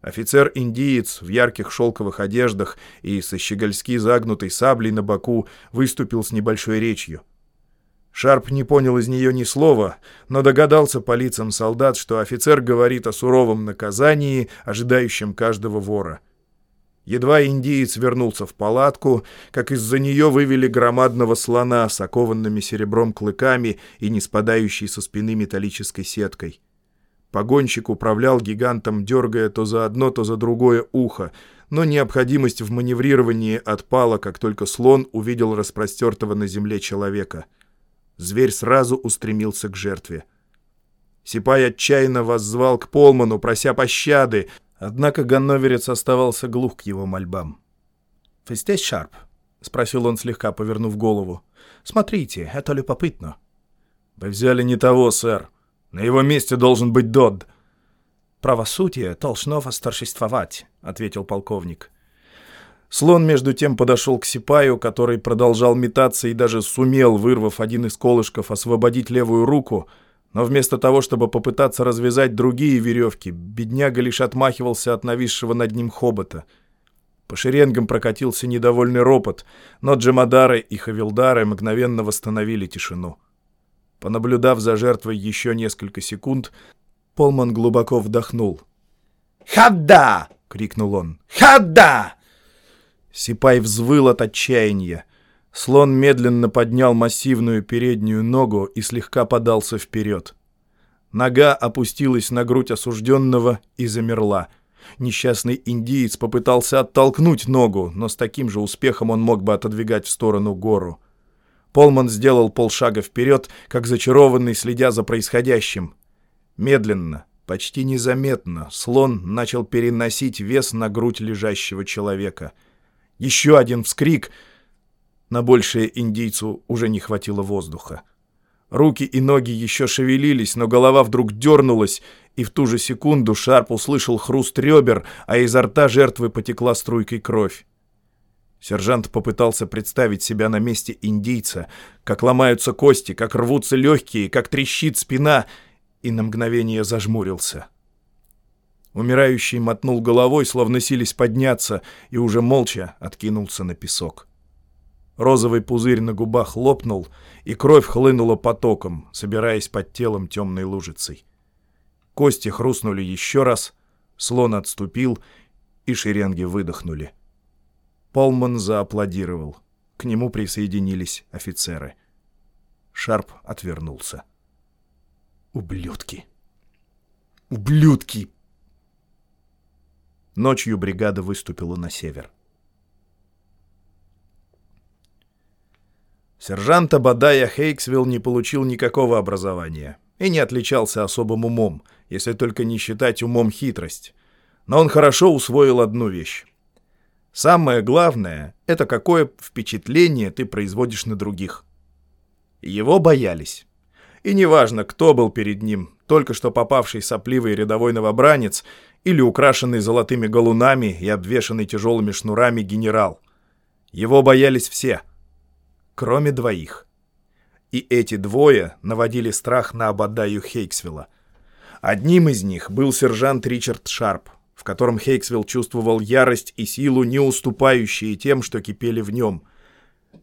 Speaker 1: Офицер-индиец в ярких шелковых одеждах и со щегольски загнутой саблей на боку выступил с небольшой речью. Шарп не понял из нее ни слова, но догадался по лицам солдат, что офицер говорит о суровом наказании, ожидающем каждого вора. Едва индиец вернулся в палатку, как из-за нее вывели громадного слона с окованными серебром клыками и не спадающей со спины металлической сеткой. Погонщик управлял гигантом, дергая то за одно, то за другое ухо, но необходимость в маневрировании отпала, как только слон увидел распростертого на земле человека. Зверь сразу устремился к жертве. Сипай отчаянно воззвал к Полману, прося пощады, однако ганноверец оставался глух к его мольбам.
Speaker 3: «Вы здесь, Шарп?» — спросил он, слегка повернув голову. «Смотрите, это любопытно».
Speaker 1: «Вы взяли не того, сэр», на его месте должен быть Додд.
Speaker 3: «Правосудие должно восторжествовать», — ответил полковник.
Speaker 1: Слон между тем подошел к Сипаю, который продолжал метаться и даже сумел, вырвав один из колышков, освободить левую руку, но вместо того, чтобы попытаться развязать другие веревки, бедняга лишь отмахивался от нависшего над ним хобота. По шеренгам прокатился недовольный ропот, но Джамадары и Хавилдары мгновенно восстановили тишину. Понаблюдав за жертвой еще несколько секунд, Полман глубоко вдохнул.
Speaker 3: «Хадда!» — крикнул он. «Хадда!»
Speaker 1: Сипай взвыл от отчаяния. Слон медленно поднял массивную переднюю ногу и слегка подался вперед. Нога опустилась на грудь осужденного и замерла. Несчастный индиец попытался оттолкнуть ногу, но с таким же успехом он мог бы отодвигать в сторону гору. Полман сделал полшага вперед, как зачарованный, следя за происходящим. Медленно, почти незаметно, слон начал переносить вес на грудь лежащего человека. Еще один вскрик. На большее индийцу уже не хватило воздуха. Руки и ноги еще шевелились, но голова вдруг дернулась, и в ту же секунду Шарп услышал хруст ребер, а изо рта жертвы потекла струйкой кровь. Сержант попытался представить себя на месте индийца, как ломаются кости, как рвутся легкие, как трещит спина, и на мгновение зажмурился. Умирающий мотнул головой, словно сились подняться, и уже молча откинулся на песок. Розовый пузырь на губах лопнул, и кровь хлынула потоком, собираясь под телом темной лужицей. Кости хрустнули еще раз, слон отступил, и шеренги выдохнули. — Полман зааплодировал. К нему присоединились офицеры. Шарп отвернулся. «Ублюдки! Ублюдки!» Ночью бригада выступила на север. Сержант Абадая Хейксвилл не получил никакого образования и не отличался особым умом, если только не считать умом хитрость. Но он хорошо усвоил одну вещь. Самое главное — это какое впечатление ты производишь на других. Его боялись. И неважно, кто был перед ним, только что попавший сопливый рядовой новобранец или украшенный золотыми галунами и обвешанный тяжелыми шнурами генерал. Его боялись все, кроме двоих. И эти двое наводили страх на Абадаю Хейксвилла. Одним из них был сержант Ричард Шарп — в котором Хейксвилл чувствовал ярость и силу, не уступающие тем, что кипели в нем,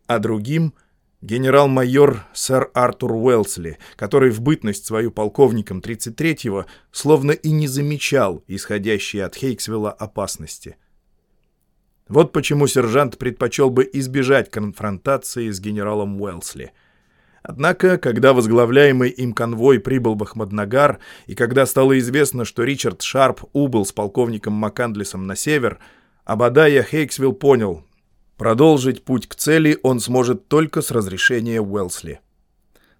Speaker 1: а другим — генерал-майор сэр Артур Уэлсли, который в бытность свою полковником 33-го словно и не замечал исходящей от Хейксвилла опасности. Вот почему сержант предпочел бы избежать конфронтации с генералом Уэлсли — Однако, когда возглавляемый им конвой прибыл в Ахмаднагар, и когда стало известно, что Ричард Шарп убыл с полковником Макандлисом на север, Абадая Хейксвилл понял, продолжить путь к цели он сможет только с разрешения Уэлсли.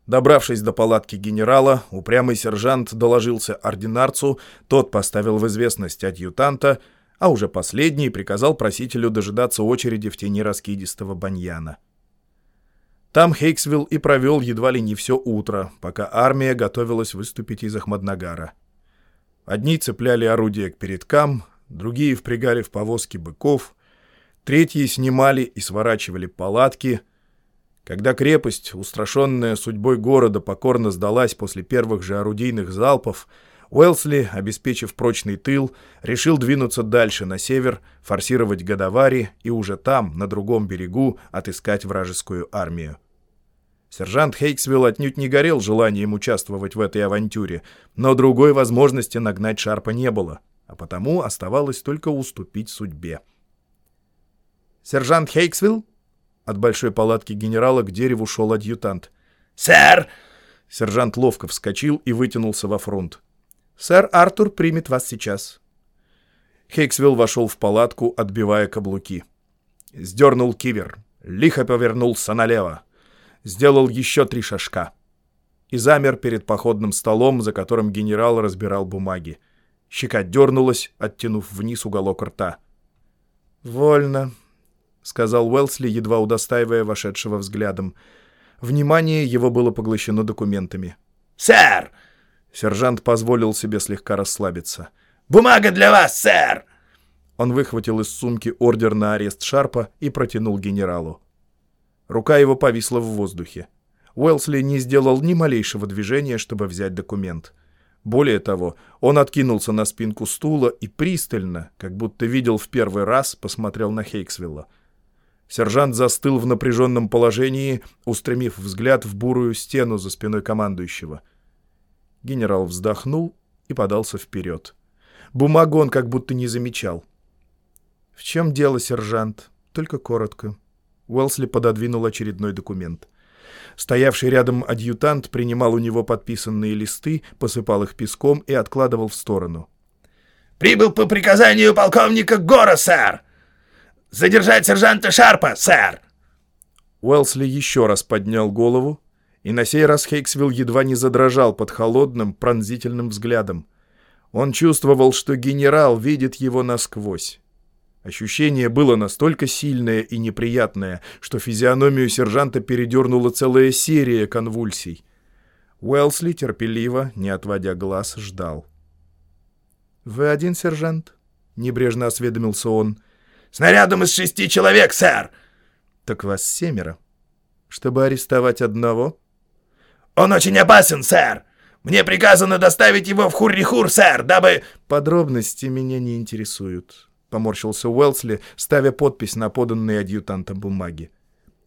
Speaker 1: Добравшись до палатки генерала, упрямый сержант доложился ординарцу, тот поставил в известность адъютанта, а уже последний приказал просителю дожидаться очереди в тени раскидистого баньяна. Там Хейксвилл и провел едва ли не все утро, пока армия готовилась выступить из Ахмаднагара. Одни цепляли орудия к передкам, другие впрягали в повозки быков, третьи снимали и сворачивали палатки. Когда крепость, устрашенная судьбой города, покорно сдалась после первых же орудийных залпов, Уэлсли, обеспечив прочный тыл, решил двинуться дальше на север, форсировать Гадавари и уже там, на другом берегу, отыскать вражескую армию. Сержант Хейксвилл отнюдь не горел желанием участвовать в этой авантюре, но другой возможности нагнать Шарпа не было, а потому оставалось только уступить судьбе. «Сержант Хейксвилл?» От большой палатки генерала к дереву шел адъютант.
Speaker 2: «Сэр!»
Speaker 1: Сержант ловко вскочил и вытянулся во фронт. «Сэр Артур примет вас сейчас». Хейксвилл вошел в палатку, отбивая каблуки. Сдернул кивер, лихо повернулся налево. Сделал еще три шажка. И замер перед походным столом, за которым генерал разбирал бумаги. Щека дернулась, оттянув вниз уголок рта. «Вольно», — сказал Уэлсли, едва удостаивая вошедшего взглядом. Внимание его было поглощено документами.
Speaker 2: «Сэр!»
Speaker 1: Сержант позволил себе слегка расслабиться.
Speaker 2: «Бумага для вас, сэр!»
Speaker 1: Он выхватил из сумки ордер на арест Шарпа и протянул генералу. Рука его повисла в воздухе. Уэлсли не сделал ни малейшего движения, чтобы взять документ. Более того, он откинулся на спинку стула и пристально, как будто видел в первый раз, посмотрел на Хейксвилла. Сержант застыл в напряженном положении, устремив взгляд в бурую стену за спиной командующего. Генерал вздохнул и подался вперед. Бумагу он как будто не замечал. «В чем дело, сержант? Только коротко». Уэлсли пододвинул очередной документ. Стоявший рядом адъютант принимал у него подписанные листы, посыпал их песком и откладывал в сторону.
Speaker 2: «Прибыл по приказанию полковника Гора, сэр!» «Задержать сержанта Шарпа, сэр!»
Speaker 1: Уэлсли еще раз поднял голову, и на сей раз Хейксвилл едва не задрожал под холодным, пронзительным взглядом. Он чувствовал, что генерал видит его насквозь. Ощущение было настолько сильное и неприятное, что физиономию сержанта передернула целая серия конвульсий. Уэлсли терпеливо, не отводя глаз, ждал. «Вы один, сержант?» — небрежно осведомился он.
Speaker 2: Снарядом из шести человек, сэр!»
Speaker 1: «Так вас семеро. Чтобы арестовать одного?»
Speaker 2: «Он очень опасен, сэр! Мне приказано доставить его в Хуррихур, сэр, дабы...»
Speaker 1: «Подробности меня не интересуют», — поморщился Уэлсли, ставя подпись на поданные адъютантом бумаги.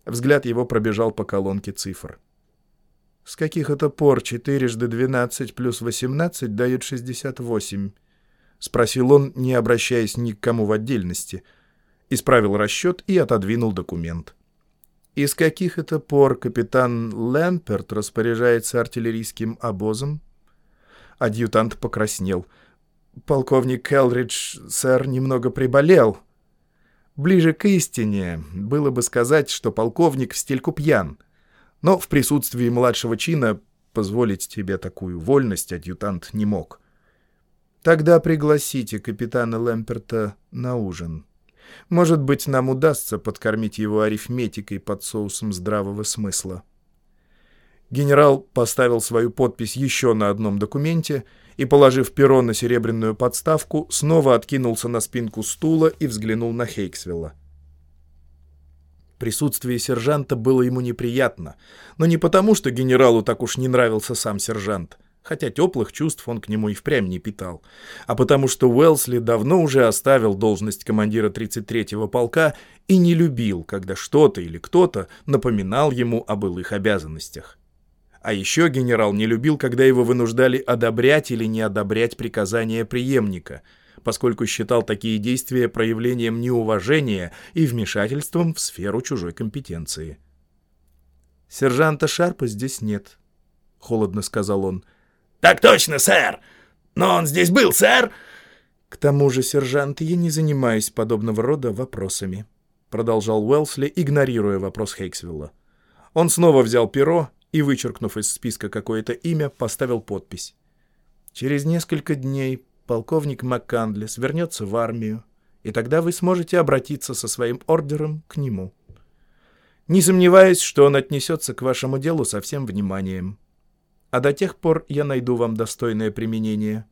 Speaker 1: Взгляд его пробежал по колонке цифр. «С каких это пор четырежды двенадцать плюс восемнадцать дают шестьдесят восемь?» — спросил он, не обращаясь ни к кому в отдельности — исправил расчет и отодвинул документ. Из каких это пор капитан Лэмперт распоряжается артиллерийским обозом? Адъютант покраснел. Полковник Келридж, сэр, немного приболел. Ближе к истине было бы сказать, что полковник в стельку пьян. Но в присутствии младшего чина позволить тебе такую вольность адъютант не мог. Тогда пригласите капитана Лэмперта на ужин. Может быть, нам удастся подкормить его арифметикой под соусом здравого смысла. Генерал поставил свою подпись еще на одном документе и, положив перо на серебряную подставку, снова откинулся на спинку стула и взглянул на Хейксвилла. Присутствие сержанта было ему неприятно, но не потому, что генералу так уж не нравился сам сержант — хотя теплых чувств он к нему и впрямь не питал, а потому что Уэлсли давно уже оставил должность командира 33-го полка и не любил, когда что-то или кто-то напоминал ему о былых обязанностях. А еще генерал не любил, когда его вынуждали одобрять или не одобрять приказания преемника, поскольку считал такие действия проявлением неуважения и вмешательством в сферу чужой компетенции. «Сержанта Шарпа здесь нет», — холодно сказал он, —
Speaker 2: «Так точно, сэр! Но он здесь был, сэр!»
Speaker 1: «К тому же, сержант, я не занимаюсь подобного рода вопросами», — продолжал Уэлсли, игнорируя вопрос Хейксвилла. Он снова взял перо и, вычеркнув из списка какое-то имя, поставил подпись. «Через несколько дней полковник МакКандлес вернется в армию, и тогда вы сможете обратиться со своим ордером к нему. Не сомневаюсь, что он отнесется к вашему делу со всем вниманием а до тех пор я найду вам достойное применение.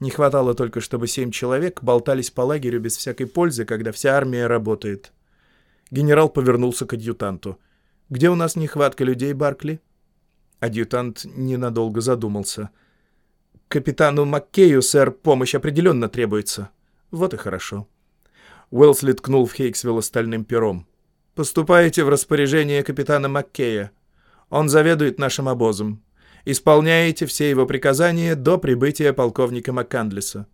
Speaker 1: Не хватало только, чтобы семь человек болтались по лагерю без всякой пользы, когда вся армия работает. Генерал повернулся к адъютанту. «Где у нас нехватка людей, Баркли?» Адъютант ненадолго задумался.
Speaker 3: Капитану Маккею, сэр, помощь определенно требуется. Вот и хорошо. Уэлсли ткнул в Хейксвилла стальным пером. Поступаете в распоряжение капитана Маккея. Он заведует нашим обозом. Исполняете все его приказания до прибытия полковника МакКандлиса.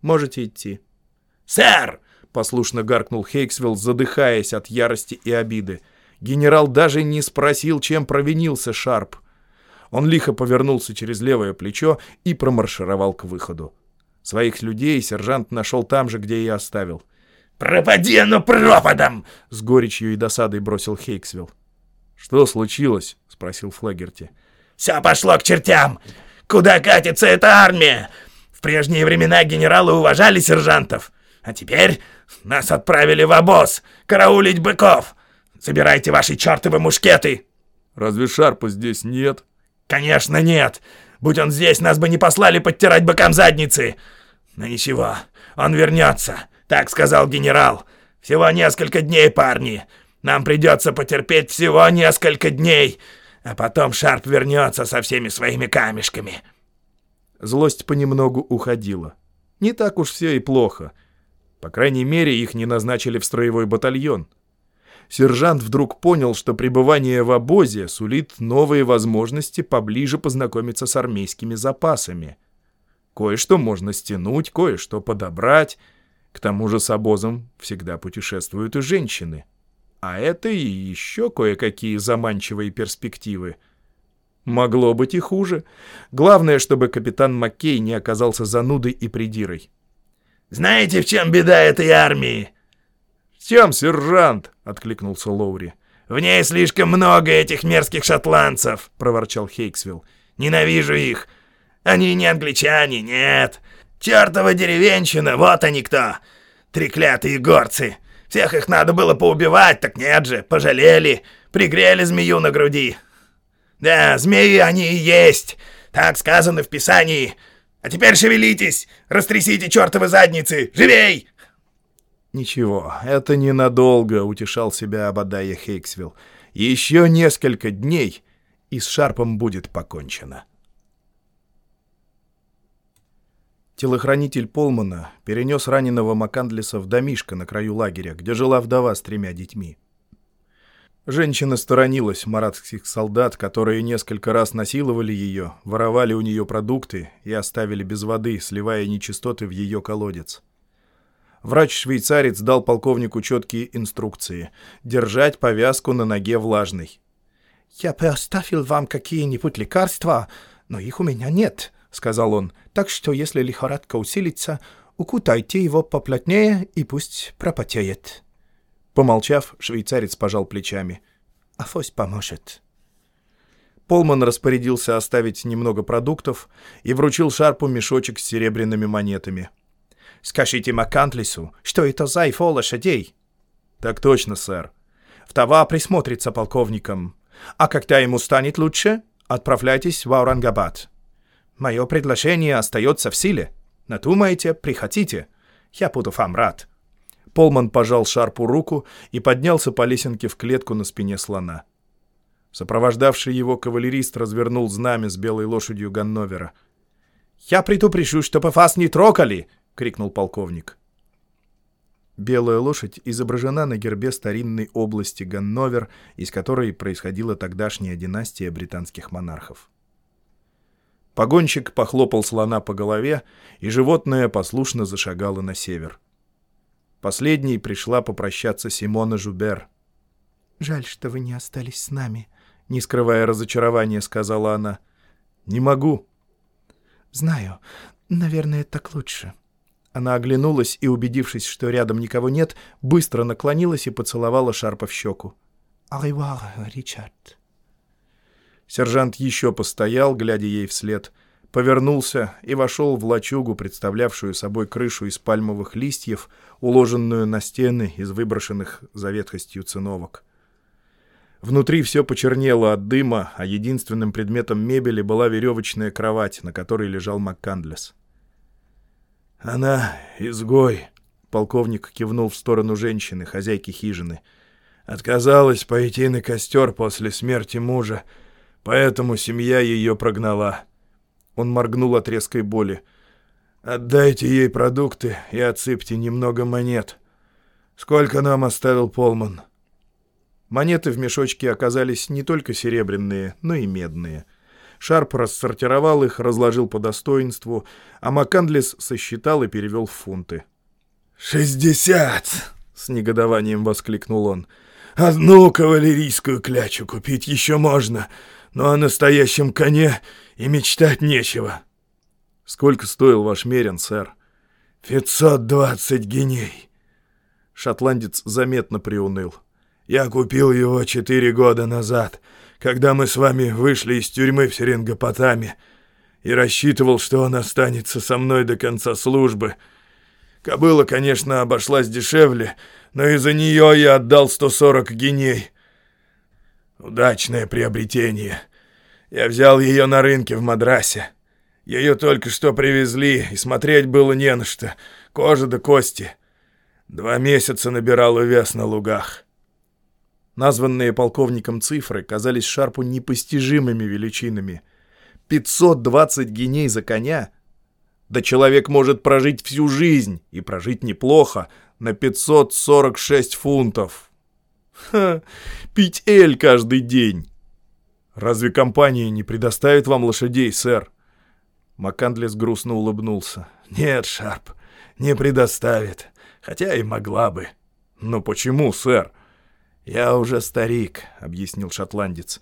Speaker 3: Можете идти.
Speaker 2: «Сэр!»
Speaker 3: — послушно гаркнул Хейксвилл, задыхаясь от ярости и обиды. Генерал даже не спросил, чем провинился Шарп. Он лихо повернулся через левое плечо и промаршировал к выходу. Своих людей сержант нашел там же, где и оставил.
Speaker 2: «Пропади оно пропадом!»
Speaker 3: — с горечью и досадой бросил Хейксвилл.
Speaker 1: «Что случилось?» — спросил Флагерти.
Speaker 2: «Все пошло к чертям! Куда катится эта армия? В прежние времена генералы уважали сержантов, а теперь нас отправили в обоз караулить быков. Собирайте ваши чертовы мушкеты!»
Speaker 1: «Разве Шарпа здесь нет?»
Speaker 2: «Конечно нет! Будь он здесь, нас бы не послали подтирать быкам задницы! Но ничего, он вернется, так сказал генерал. Всего несколько дней, парни. Нам придется потерпеть всего несколько дней, а потом Шарп вернется со всеми своими камешками».
Speaker 3: Злость понемногу уходила. Не так уж все и плохо. По крайней мере, их не назначили в строевой батальон. Сержант вдруг понял, что пребывание в обозе сулит новые возможности поближе познакомиться с армейскими запасами. Кое-что можно стянуть, кое-что подобрать. К тому же с обозом всегда путешествуют и женщины. А это и еще кое-какие заманчивые перспективы. Могло быть и хуже. Главное, чтобы капитан Маккей не оказался занудой и придирой.
Speaker 2: «Знаете, в чем беда этой армии?»
Speaker 3: «В чем, сержант?» — откликнулся Лоури.
Speaker 2: «В ней слишком много этих мерзких шотландцев!» — проворчал Хейксвилл. «Ненавижу их! Они не англичане, нет! Чертова деревенщина, вот они кто! Треклятые горцы! Всех их надо было поубивать, так нет же, пожалели, пригрели змею на груди. Да, змеи они и есть, так сказано в Писании. А теперь шевелитесь, растрясите чертовы задницы, живей!»
Speaker 3: «Ничего, это ненадолго», — утешал себя Абадая Хейксвилл. «Еще несколько дней, и с Шарпом будет покончено». Телохранитель Полмана перенес раненого Макандлиса в домишко на краю лагеря, где жила вдова с тремя детьми. Женщина сторонилась маратских солдат, которые несколько раз насиловали ее, воровали у нее продукты и оставили без воды, сливая нечистоты в ее колодец. Врач-швейцарец дал полковнику четкие инструкции — держать повязку на ноге влажной. «Я бы оставил вам какие-нибудь лекарства, но их у меня нет», — сказал он, — «так что если лихорадка усилится, укутайте его поплотнее и пусть пропотеет». Помолчав, швейцарец пожал плечами. «Авось поможет». Полман распорядился оставить немного продуктов и вручил Шарпу мешочек с серебряными монетами. «Скажите Маккантлису, что это за айфо лошадей?» «Так точно, сэр. Вдова присмотрится полковником. А когда ему станет лучше, отправляйтесь в Аурангабад. Мое предложение остается в силе. Надумаете, приходите. Я буду вам рад». Полман пожал Шарпу руку и поднялся по лесенке в клетку на спине слона. Сопровождавший его кавалерист развернул знамя с белой лошадью Ганновера. «Я предупрежу, чтобы вас не трогали!» — крикнул полковник. Белая лошадь изображена на гербе старинной области Ганновер, из которой происходила тогдашняя династия британских монархов. Погонщик похлопал слона по голове, и животное послушно зашагало на север. Последней пришла попрощаться Симона Жубер. «Жаль, что вы не остались с нами», — не скрывая разочарования, сказала она. «Не могу». «Знаю. Наверное, так лучше». Она оглянулась и, убедившись, что рядом никого нет, быстро наклонилась и поцеловала Шарпа в щеку. «Au Ричард». Сержант еще постоял, глядя ей вслед, повернулся и вошел в лачугу, представлявшую собой крышу из пальмовых листьев, уложенную на стены из выброшенных за ветхостью циновок. Внутри все почернело от дыма, а единственным предметом мебели была веревочная кровать, на которой лежал МакКандлес. «Она изгой», — полковник кивнул в сторону женщины, хозяйки хижины. «Отказалась пойти на костер после смерти мужа, поэтому семья ее прогнала.
Speaker 1: Он моргнул от резкой боли.
Speaker 2: «Отдайте ей продукты и отсыпьте немного монет. Сколько нам оставил Полман?»
Speaker 1: Монеты в мешочке оказались не только серебряные, но и медные. Шарп рассортировал их, разложил по достоинству, а Макандлес сосчитал и перевел в фунты.
Speaker 2: «Шестьдесят!» — с негодованием воскликнул он. «Одну кавалерийскую клячу купить еще можно, но о настоящем коне и мечтать нечего».
Speaker 1: «Сколько стоил ваш мерин, сэр?»
Speaker 2: «Пятьсот двадцать геней».
Speaker 1: Шотландец заметно приуныл.
Speaker 2: «Я купил его четыре года назад, когда мы с вами вышли из тюрьмы в Серингопотаме, и рассчитывал, что он останется со мной до конца службы». Кобыла, конечно, обошлась дешевле, но из-за нее я отдал 140 геней. Удачное приобретение. Я взял ее на рынке в Мадрасе. Ее только что привезли, и смотреть было не на что. Кожа до кости. Два месяца набирал вес на лугах.
Speaker 1: Названные полковником цифры казались Шарпу непостижимыми величинами. 520 геней за коня — да человек может прожить всю жизнь, и прожить неплохо, на 546 фунтов. Ха, пить эль каждый день. Разве компания не предоставит вам лошадей, сэр? Макандлес грустно улыбнулся.
Speaker 2: Нет, Шарп, не предоставит, хотя и могла бы.
Speaker 1: Но почему, сэр?
Speaker 2: Я уже старик, объяснил шотландец.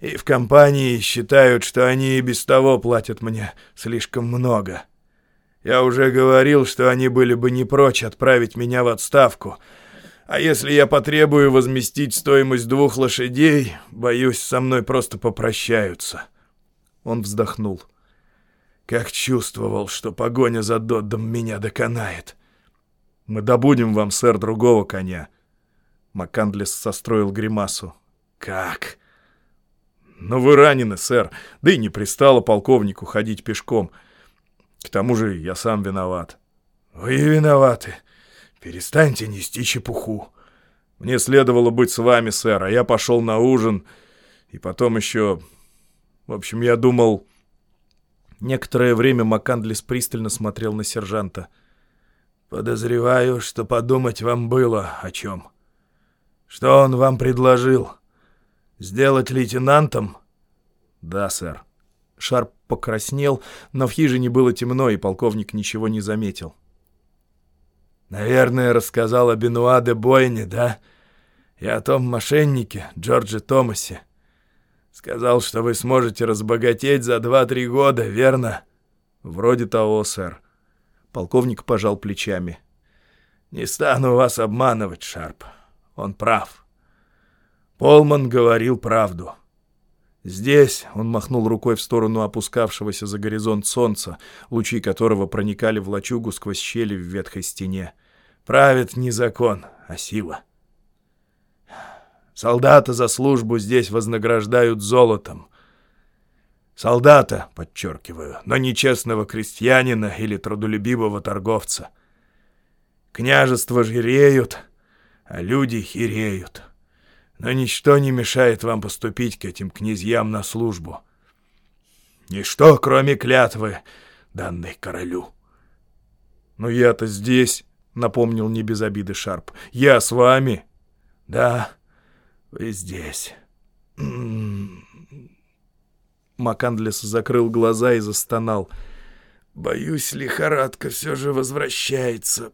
Speaker 2: И в компании считают, что они и без того платят мне слишком много. Я уже говорил, что они были бы не прочь отправить меня в отставку. А если я потребую возместить стоимость двух лошадей, боюсь, со мной просто попрощаются».
Speaker 1: Он вздохнул.
Speaker 2: «Как чувствовал, что погоня за Доддом меня доконает».
Speaker 1: «Мы добудем вам, сэр, другого коня». Макандлес состроил гримасу.
Speaker 2: «Как?»
Speaker 1: «Но вы ранены, сэр, да и не пристало полковнику ходить пешком». К тому же я сам виноват.
Speaker 2: Вы виноваты. Перестаньте нести чепуху.
Speaker 1: Мне следовало быть с вами, сэр, а я пошел на ужин. И потом еще... В общем, я думал... Некоторое время Макандлис пристально смотрел на сержанта.
Speaker 2: «Подозреваю, что подумать вам было о чем. Что он вам предложил? Сделать лейтенантом?»
Speaker 1: «Да, сэр». Шарп покраснел, но в хижине было темно, и полковник ничего не заметил.
Speaker 2: «Наверное, рассказал о Бенуа де Бойне, да? И о том мошеннике, Джордже Томасе. Сказал, что вы сможете разбогатеть за два-три года, верно?»
Speaker 1: «Вроде того, сэр». Полковник пожал плечами.
Speaker 2: «Не стану вас обманывать, Шарп. Он прав. Полман говорил правду».
Speaker 1: Здесь он махнул рукой в сторону опускавшегося за горизонт солнца, лучи которого проникали в лачугу сквозь щели в ветхой стене.
Speaker 2: Правит не закон, а сила. Солдата за службу здесь вознаграждают золотом. Солдата, подчеркиваю, но не честного крестьянина или трудолюбивого торговца. Княжества жиреют, а люди хиреют. — но ничто не мешает вам поступить к этим князьям на службу. Ничто, кроме клятвы, данной королю.
Speaker 1: «Но я-то здесь», — напомнил не без обиды Шарп. «Я с вами».
Speaker 2: «Да, вы здесь». *clears throat*
Speaker 1: Макандлес закрыл глаза и застонал.
Speaker 2: «Боюсь, лихорадка все же возвращается.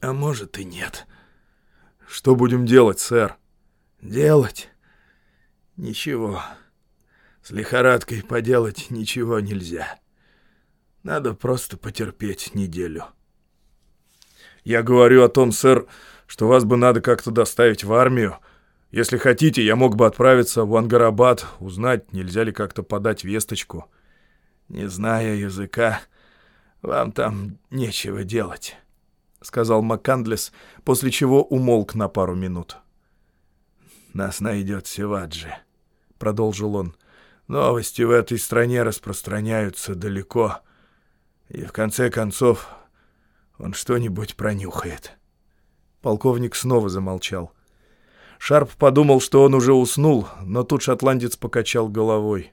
Speaker 2: А может и нет».
Speaker 1: «Что будем делать, сэр?»
Speaker 2: «Делать? Ничего. С лихорадкой поделать ничего нельзя. Надо просто потерпеть неделю».
Speaker 1: «Я говорю о том, сэр, что вас бы надо как-то доставить в армию. Если хотите, я мог бы отправиться в Ангарабад, узнать, нельзя ли как-то подать весточку».
Speaker 2: «Не зная языка, вам там нечего делать».
Speaker 1: — сказал МакКандлес, после чего умолк на пару минут.
Speaker 2: «Нас найдет Севаджи», — продолжил он. «Новости в этой стране распространяются далеко, и в конце концов он что-нибудь пронюхает».
Speaker 1: Полковник снова замолчал. Шарп подумал, что он уже уснул, но тут шотландец покачал головой.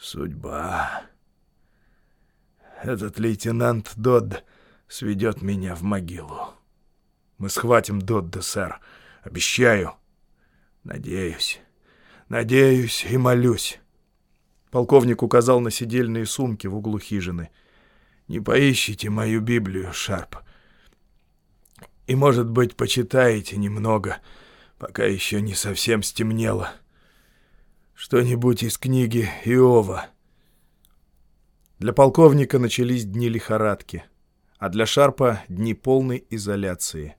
Speaker 2: Судьба. Этот лейтенант Додд сведет меня в могилу. Мы схватим Додда, сэр. Обещаю. Надеюсь. Надеюсь и молюсь.
Speaker 1: Полковник указал на сидельные сумки в углу хижины.
Speaker 2: Не поищите мою Библию, Шарп. И, может быть, почитаете немного, пока еще не совсем стемнело. Что-нибудь из книги Иова.
Speaker 1: Для полковника начались дни лихорадки, а для Шарпа — дни полной изоляции.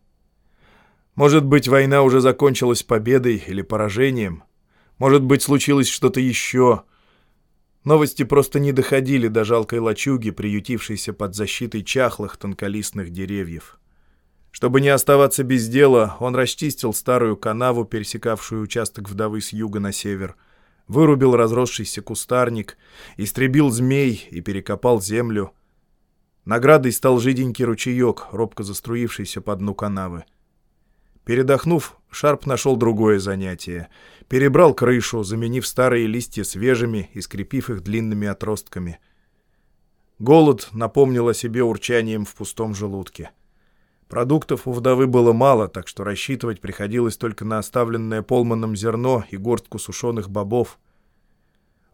Speaker 1: Может быть, война уже закончилась победой или поражением. Может быть, случилось что-то еще. Новости просто не доходили до жалкой лачуги, приютившейся под защитой чахлых тонколистных деревьев. Чтобы не оставаться без дела, он расчистил старую канаву, пересекавшую участок вдовы с юга на север — вырубил разросшийся кустарник, истребил змей и перекопал землю. Наградой стал жиденький ручеек, робко заструившийся по дну канавы. Передохнув, Шарп нашел другое занятие. Перебрал крышу, заменив старые листья свежими и скрепив их длинными отростками. Голод напомнил о себе урчанием в пустом желудке. Продуктов у вдовы было мало, так что рассчитывать приходилось только на оставленное Полманом зерно и горстку сушеных бобов.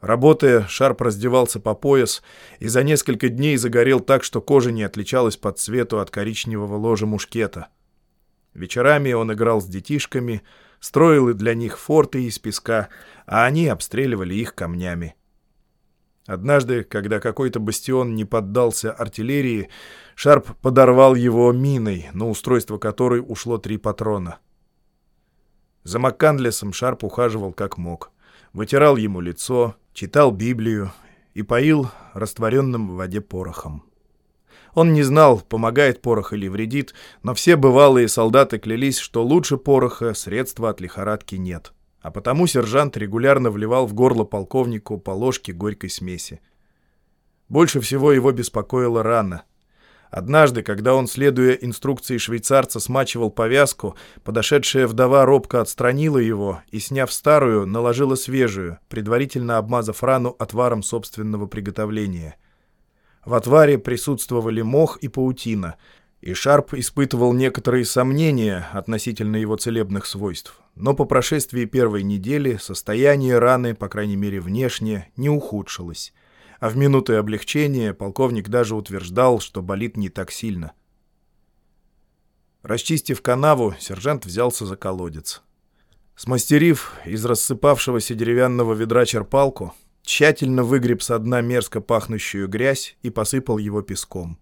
Speaker 1: Работая, Шарп раздевался по пояс и за несколько дней загорел так, что кожа не отличалась по цвету от коричневого ложа мушкета. Вечерами он играл с детишками, строил и для них форты из песка, а они обстреливали их камнями. Однажды, когда какой-то бастион не поддался артиллерии, Шарп подорвал его миной, на устройство которой ушло три патрона. За Макканлесом Шарп ухаживал как мог. Вытирал ему лицо, читал Библию и поил растворенным в воде порохом. Он не знал, помогает порох или вредит, но все бывалые солдаты клялись, что лучше пороха средства от лихорадки нет а потому сержант регулярно вливал в горло полковнику по ложке горькой смеси. Больше всего его беспокоила рана. Однажды, когда он, следуя инструкции швейцарца, смачивал повязку, подошедшая вдова робко отстранила его и, сняв старую, наложила свежую, предварительно обмазав рану отваром собственного приготовления. В отваре присутствовали мох и паутина, и Шарп испытывал некоторые сомнения относительно его целебных свойств. Но по прошествии первой недели состояние раны, по крайней мере внешне, не ухудшилось. А в минуты облегчения полковник даже утверждал, что болит не так сильно. Расчистив канаву, сержант взялся за колодец. Смастерив из рассыпавшегося деревянного ведра черпалку, тщательно выгреб со дна мерзко пахнущую грязь и посыпал его песком.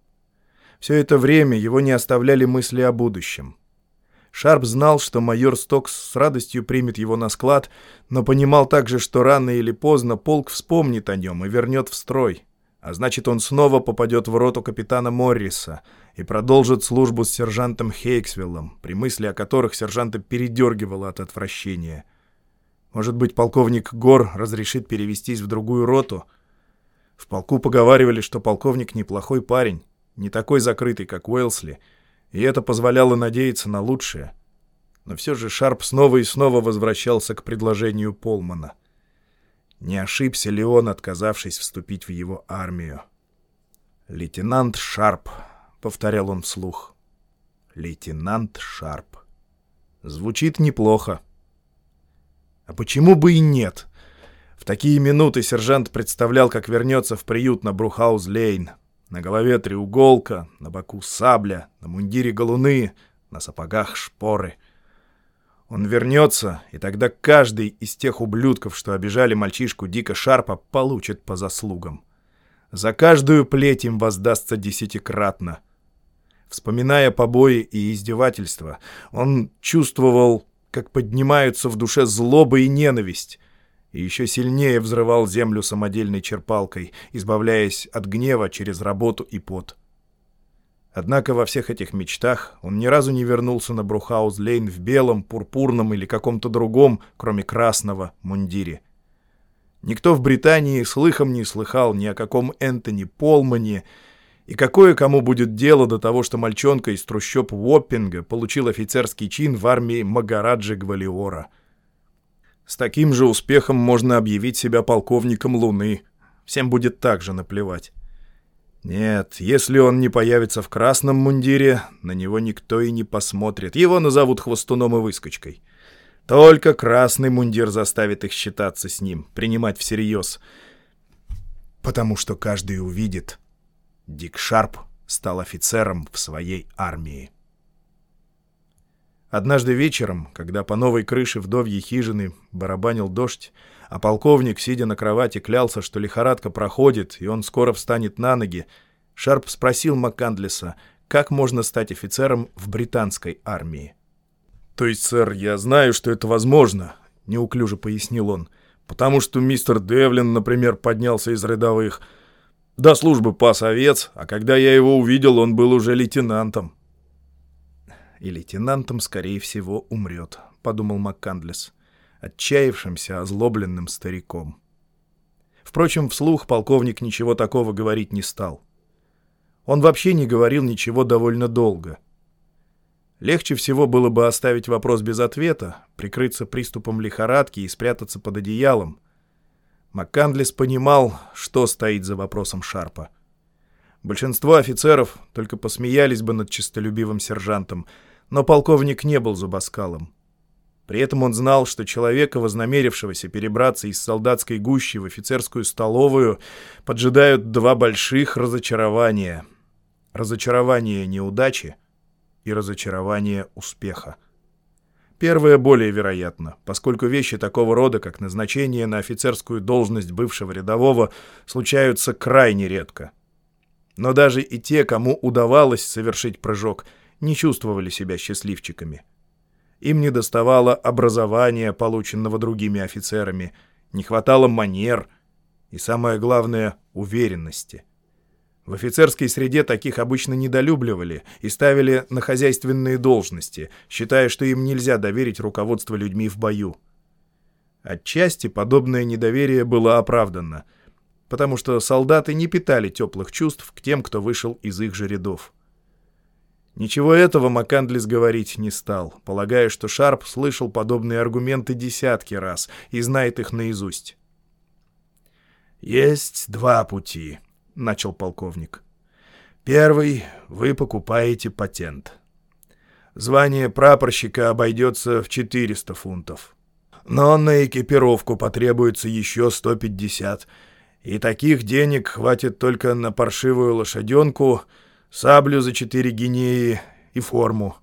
Speaker 1: Все это время его не оставляли мысли о будущем. Шарп знал, что майор Стокс с радостью примет его на склад, но понимал также, что рано или поздно полк вспомнит о нем и вернет в строй. А значит, он снова попадет в роту капитана Морриса и продолжит службу с сержантом Хейксвиллом, при мысли о которых сержанта передергивало от отвращения. Может быть, полковник Гор разрешит перевестись в другую роту? В полку поговаривали, что полковник неплохой парень, не такой закрытый, как Уэлсли, — и это позволяло надеяться на лучшее. Но все же Шарп снова и снова возвращался к предложению Полмана. Не ошибся ли он, отказавшись вступить в его армию? «Лейтенант Шарп», — повторял он вслух. «Лейтенант Шарп». Звучит неплохо. А почему бы и нет? В такие минуты сержант представлял, как вернется в приют на Брухаус-Лейн, на голове треуголка, на боку сабля, на мундире галуны, на сапогах шпоры. Он вернется, и тогда каждый из тех ублюдков, что обижали мальчишку Дика Шарпа, получит по заслугам. За каждую плеть им воздастся десятикратно. Вспоминая побои и издевательства, он чувствовал, как поднимаются в душе злоба и ненависть, и еще сильнее взрывал землю самодельной черпалкой, избавляясь от гнева через работу и пот. Однако во всех этих мечтах он ни разу не вернулся на Брухаус-Лейн в белом, пурпурном или каком-то другом, кроме красного, мундире. Никто в Британии слыхом не слыхал ни о каком Энтони Полмане, и какое кому будет дело до того, что мальчонка из трущоб Уоппинга получил офицерский чин в армии Магараджи Гвалиора — с таким же успехом можно объявить себя полковником Луны, всем будет так же наплевать. Нет, если он не появится в красном мундире, на него никто и не посмотрит. Его назовут хвостуном и выскочкой. Только красный мундир заставит их считаться с ним, принимать всерьез. Потому что каждый увидит. Дик Шарп стал офицером в своей армии. Однажды вечером, когда по новой крыше вдовьей хижины барабанил дождь, а полковник, сидя на кровати, клялся, что лихорадка проходит, и он скоро встанет на ноги, Шарп спросил МакКандлеса, как можно стать офицером в британской армии. «То есть, сэр, я знаю, что это возможно», — неуклюже пояснил он, «потому что мистер Девлин, например, поднялся из рядовых. До службы пас овец, а когда я его увидел, он был уже лейтенантом». «И лейтенантом, скорее всего, умрет», — подумал МакКандлес, отчаявшимся, озлобленным стариком. Впрочем, вслух полковник ничего такого говорить не стал. Он вообще не говорил ничего довольно долго — Легче всего было бы оставить вопрос без ответа, прикрыться приступом лихорадки и спрятаться под одеялом. МакКандлес понимал, что стоит за вопросом Шарпа. Большинство офицеров только посмеялись бы над честолюбивым сержантом, но полковник не был зубоскалом. При этом он знал, что человека, вознамерившегося перебраться из солдатской гущи в офицерскую столовую, поджидают два больших разочарования. Разочарование неудачи — и разочарование успеха. Первое более вероятно, поскольку вещи такого рода, как назначение на офицерскую должность бывшего рядового, случаются крайне редко. Но даже и те, кому удавалось совершить прыжок, не чувствовали себя счастливчиками. Им не доставало образования, полученного другими офицерами, не хватало манер и, самое главное, уверенности – в офицерской среде таких обычно недолюбливали и ставили на хозяйственные должности, считая, что им нельзя доверить руководство людьми в бою. Отчасти подобное недоверие было оправдано, потому что солдаты не питали теплых чувств к тем, кто вышел из их же рядов. Ничего этого Макандлис говорить не стал, полагая, что Шарп слышал подобные аргументы десятки раз и знает их наизусть. «Есть два пути», — начал полковник. «Первый — вы покупаете патент. Звание прапорщика обойдется в 400 фунтов. Но на экипировку потребуется еще 150, и таких денег хватит только на паршивую лошаденку, саблю за 4 гинеи и форму.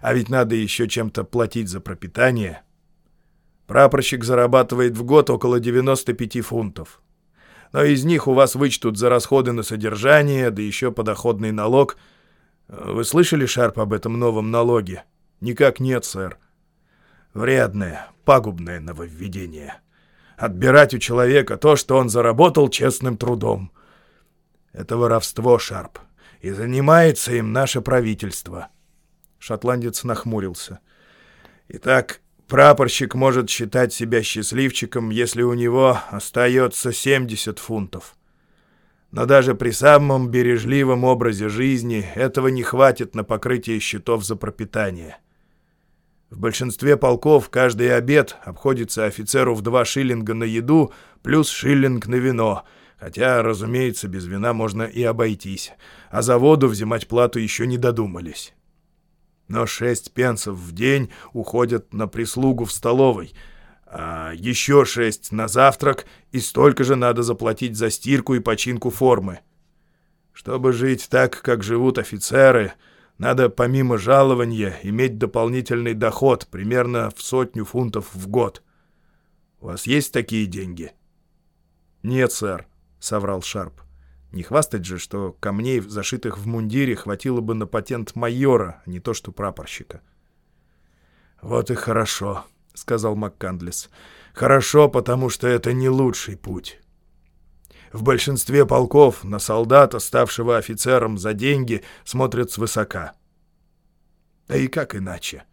Speaker 1: А ведь надо еще чем-то платить за пропитание. Прапорщик зарабатывает в год около 95 фунтов но из них у вас вычтут за расходы на содержание, да еще подоходный налог. Вы слышали, Шарп, об этом новом налоге? Никак нет, сэр. Вредное, пагубное нововведение. Отбирать у человека то, что он заработал честным трудом. Это воровство, Шарп, и занимается им наше правительство. Шотландец нахмурился. Итак, Прапорщик может считать себя счастливчиком, если у него остается 70 фунтов. Но даже при самом бережливом образе жизни этого не хватит на покрытие счетов за пропитание. В большинстве полков каждый обед обходится офицеру в два шиллинга на еду плюс шиллинг на вино, хотя, разумеется, без вина можно и обойтись, а за воду взимать плату еще не додумались но шесть пенсов в день уходят на прислугу в столовой, а еще шесть на завтрак, и столько же надо заплатить за стирку и починку формы. Чтобы жить так, как живут офицеры, надо помимо жалования иметь дополнительный доход примерно в сотню фунтов в год. У вас есть такие деньги? — Нет, сэр, — соврал Шарп. Не хвастать же, что камней, зашитых в мундире, хватило бы на патент майора, а не то что прапорщика. «Вот и хорошо», — сказал МакКандлес. «Хорошо, потому что это не лучший путь». В большинстве полков на солдата, ставшего офицером за деньги, смотрят свысока. Да и как иначе?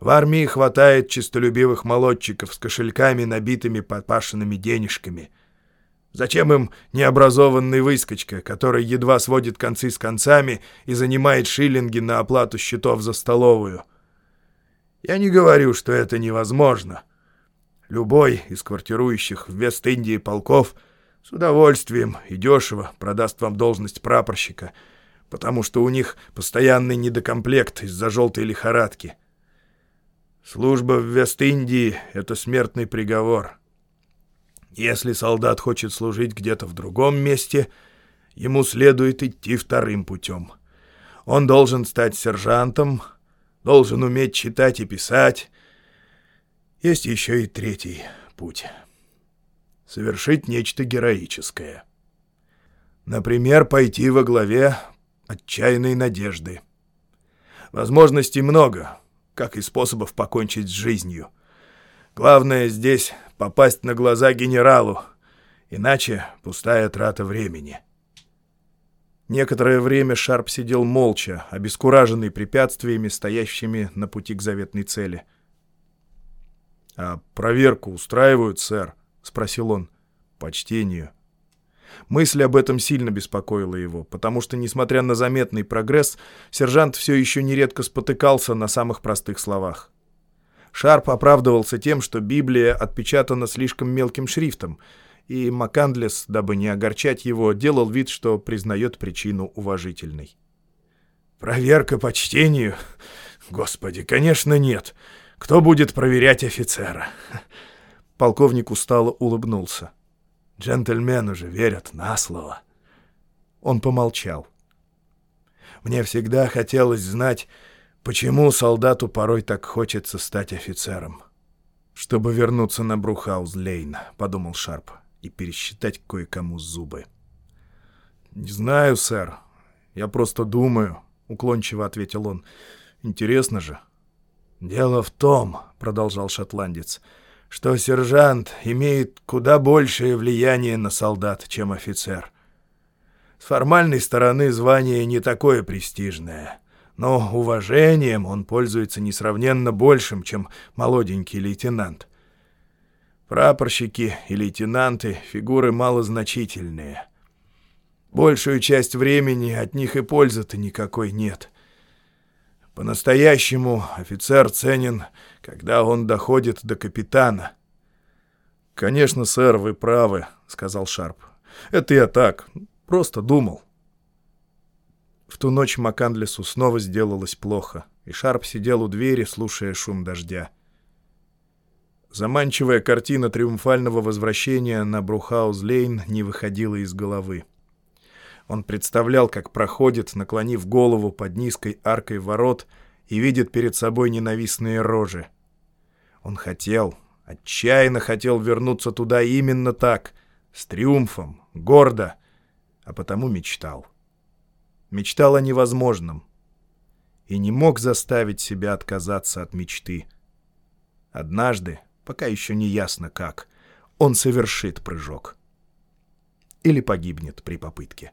Speaker 1: В армии хватает честолюбивых молодчиков с кошельками, набитыми подпашенными денежками — Зачем им необразованный выскочка, который едва сводит концы с концами и занимает шиллинги на оплату счетов за столовую? Я не говорю, что это невозможно. Любой из квартирующих в Вест-Индии полков
Speaker 2: С удовольствием и дешево продаст вам должность прапорщика, потому что у них постоянный недокомплект из-за желтой лихорадки. Служба в Вест-Индии — это смертный приговор. Если солдат хочет служить где-то в другом месте, ему следует идти вторым путем. Он должен стать сержантом, должен уметь читать и писать. Есть еще и третий путь. Совершить нечто героическое. Например, пойти во главе отчаянной надежды. Возможностей много, как и способов покончить с жизнью. Главное здесь попасть на глаза генералу, иначе пустая трата времени.
Speaker 1: Некоторое время Шарп сидел молча, обескураженный препятствиями, стоящими на пути к заветной цели. «А проверку устраивают, сэр?» — спросил он. «Почтению». Мысль об этом сильно беспокоила его, потому что, несмотря на заметный прогресс, сержант все еще нередко спотыкался на самых простых словах. Шарп оправдывался тем, что Библия отпечатана слишком мелким шрифтом, и Макандлес, дабы не огорчать его, делал вид, что признает причину уважительной.
Speaker 2: «Проверка по чтению? Господи, конечно, нет. Кто будет проверять офицера?»
Speaker 1: Полковник устало улыбнулся.
Speaker 2: Джентльмены же верят на слово.
Speaker 1: Он помолчал.
Speaker 2: Мне всегда хотелось знать, почему солдату порой так хочется стать офицером.
Speaker 1: «Чтобы вернуться на Брухаус-Лейн», — подумал Шарп, — «и пересчитать кое-кому зубы». «Не знаю, сэр. Я просто думаю», — уклончиво ответил он. «Интересно же».
Speaker 2: «Дело в том», — продолжал шотландец, — что сержант имеет куда большее влияние на солдат, чем офицер. С формальной стороны звание не такое престижное, но уважением он пользуется несравненно большим, чем молоденький лейтенант. Прапорщики и лейтенанты — фигуры малозначительные. Большую часть времени от них и пользы-то никакой нет. По-настоящему офицер ценен — когда он доходит до капитана.
Speaker 1: «Конечно, сэр, вы правы», — сказал Шарп. «Это я так, просто думал». В ту ночь Макандлесу снова сделалось плохо, и Шарп сидел у двери, слушая шум дождя. Заманчивая картина триумфального возвращения на Брухаус-Лейн не выходила из головы. Он представлял, как проходит, наклонив голову под низкой аркой ворот — и видит перед собой ненавистные рожи. Он хотел, отчаянно хотел вернуться туда именно так, с триумфом, гордо, а потому мечтал. Мечтал о невозможном и не мог заставить себя отказаться от мечты. Однажды, пока еще не ясно как, он совершит прыжок. Или погибнет при попытке.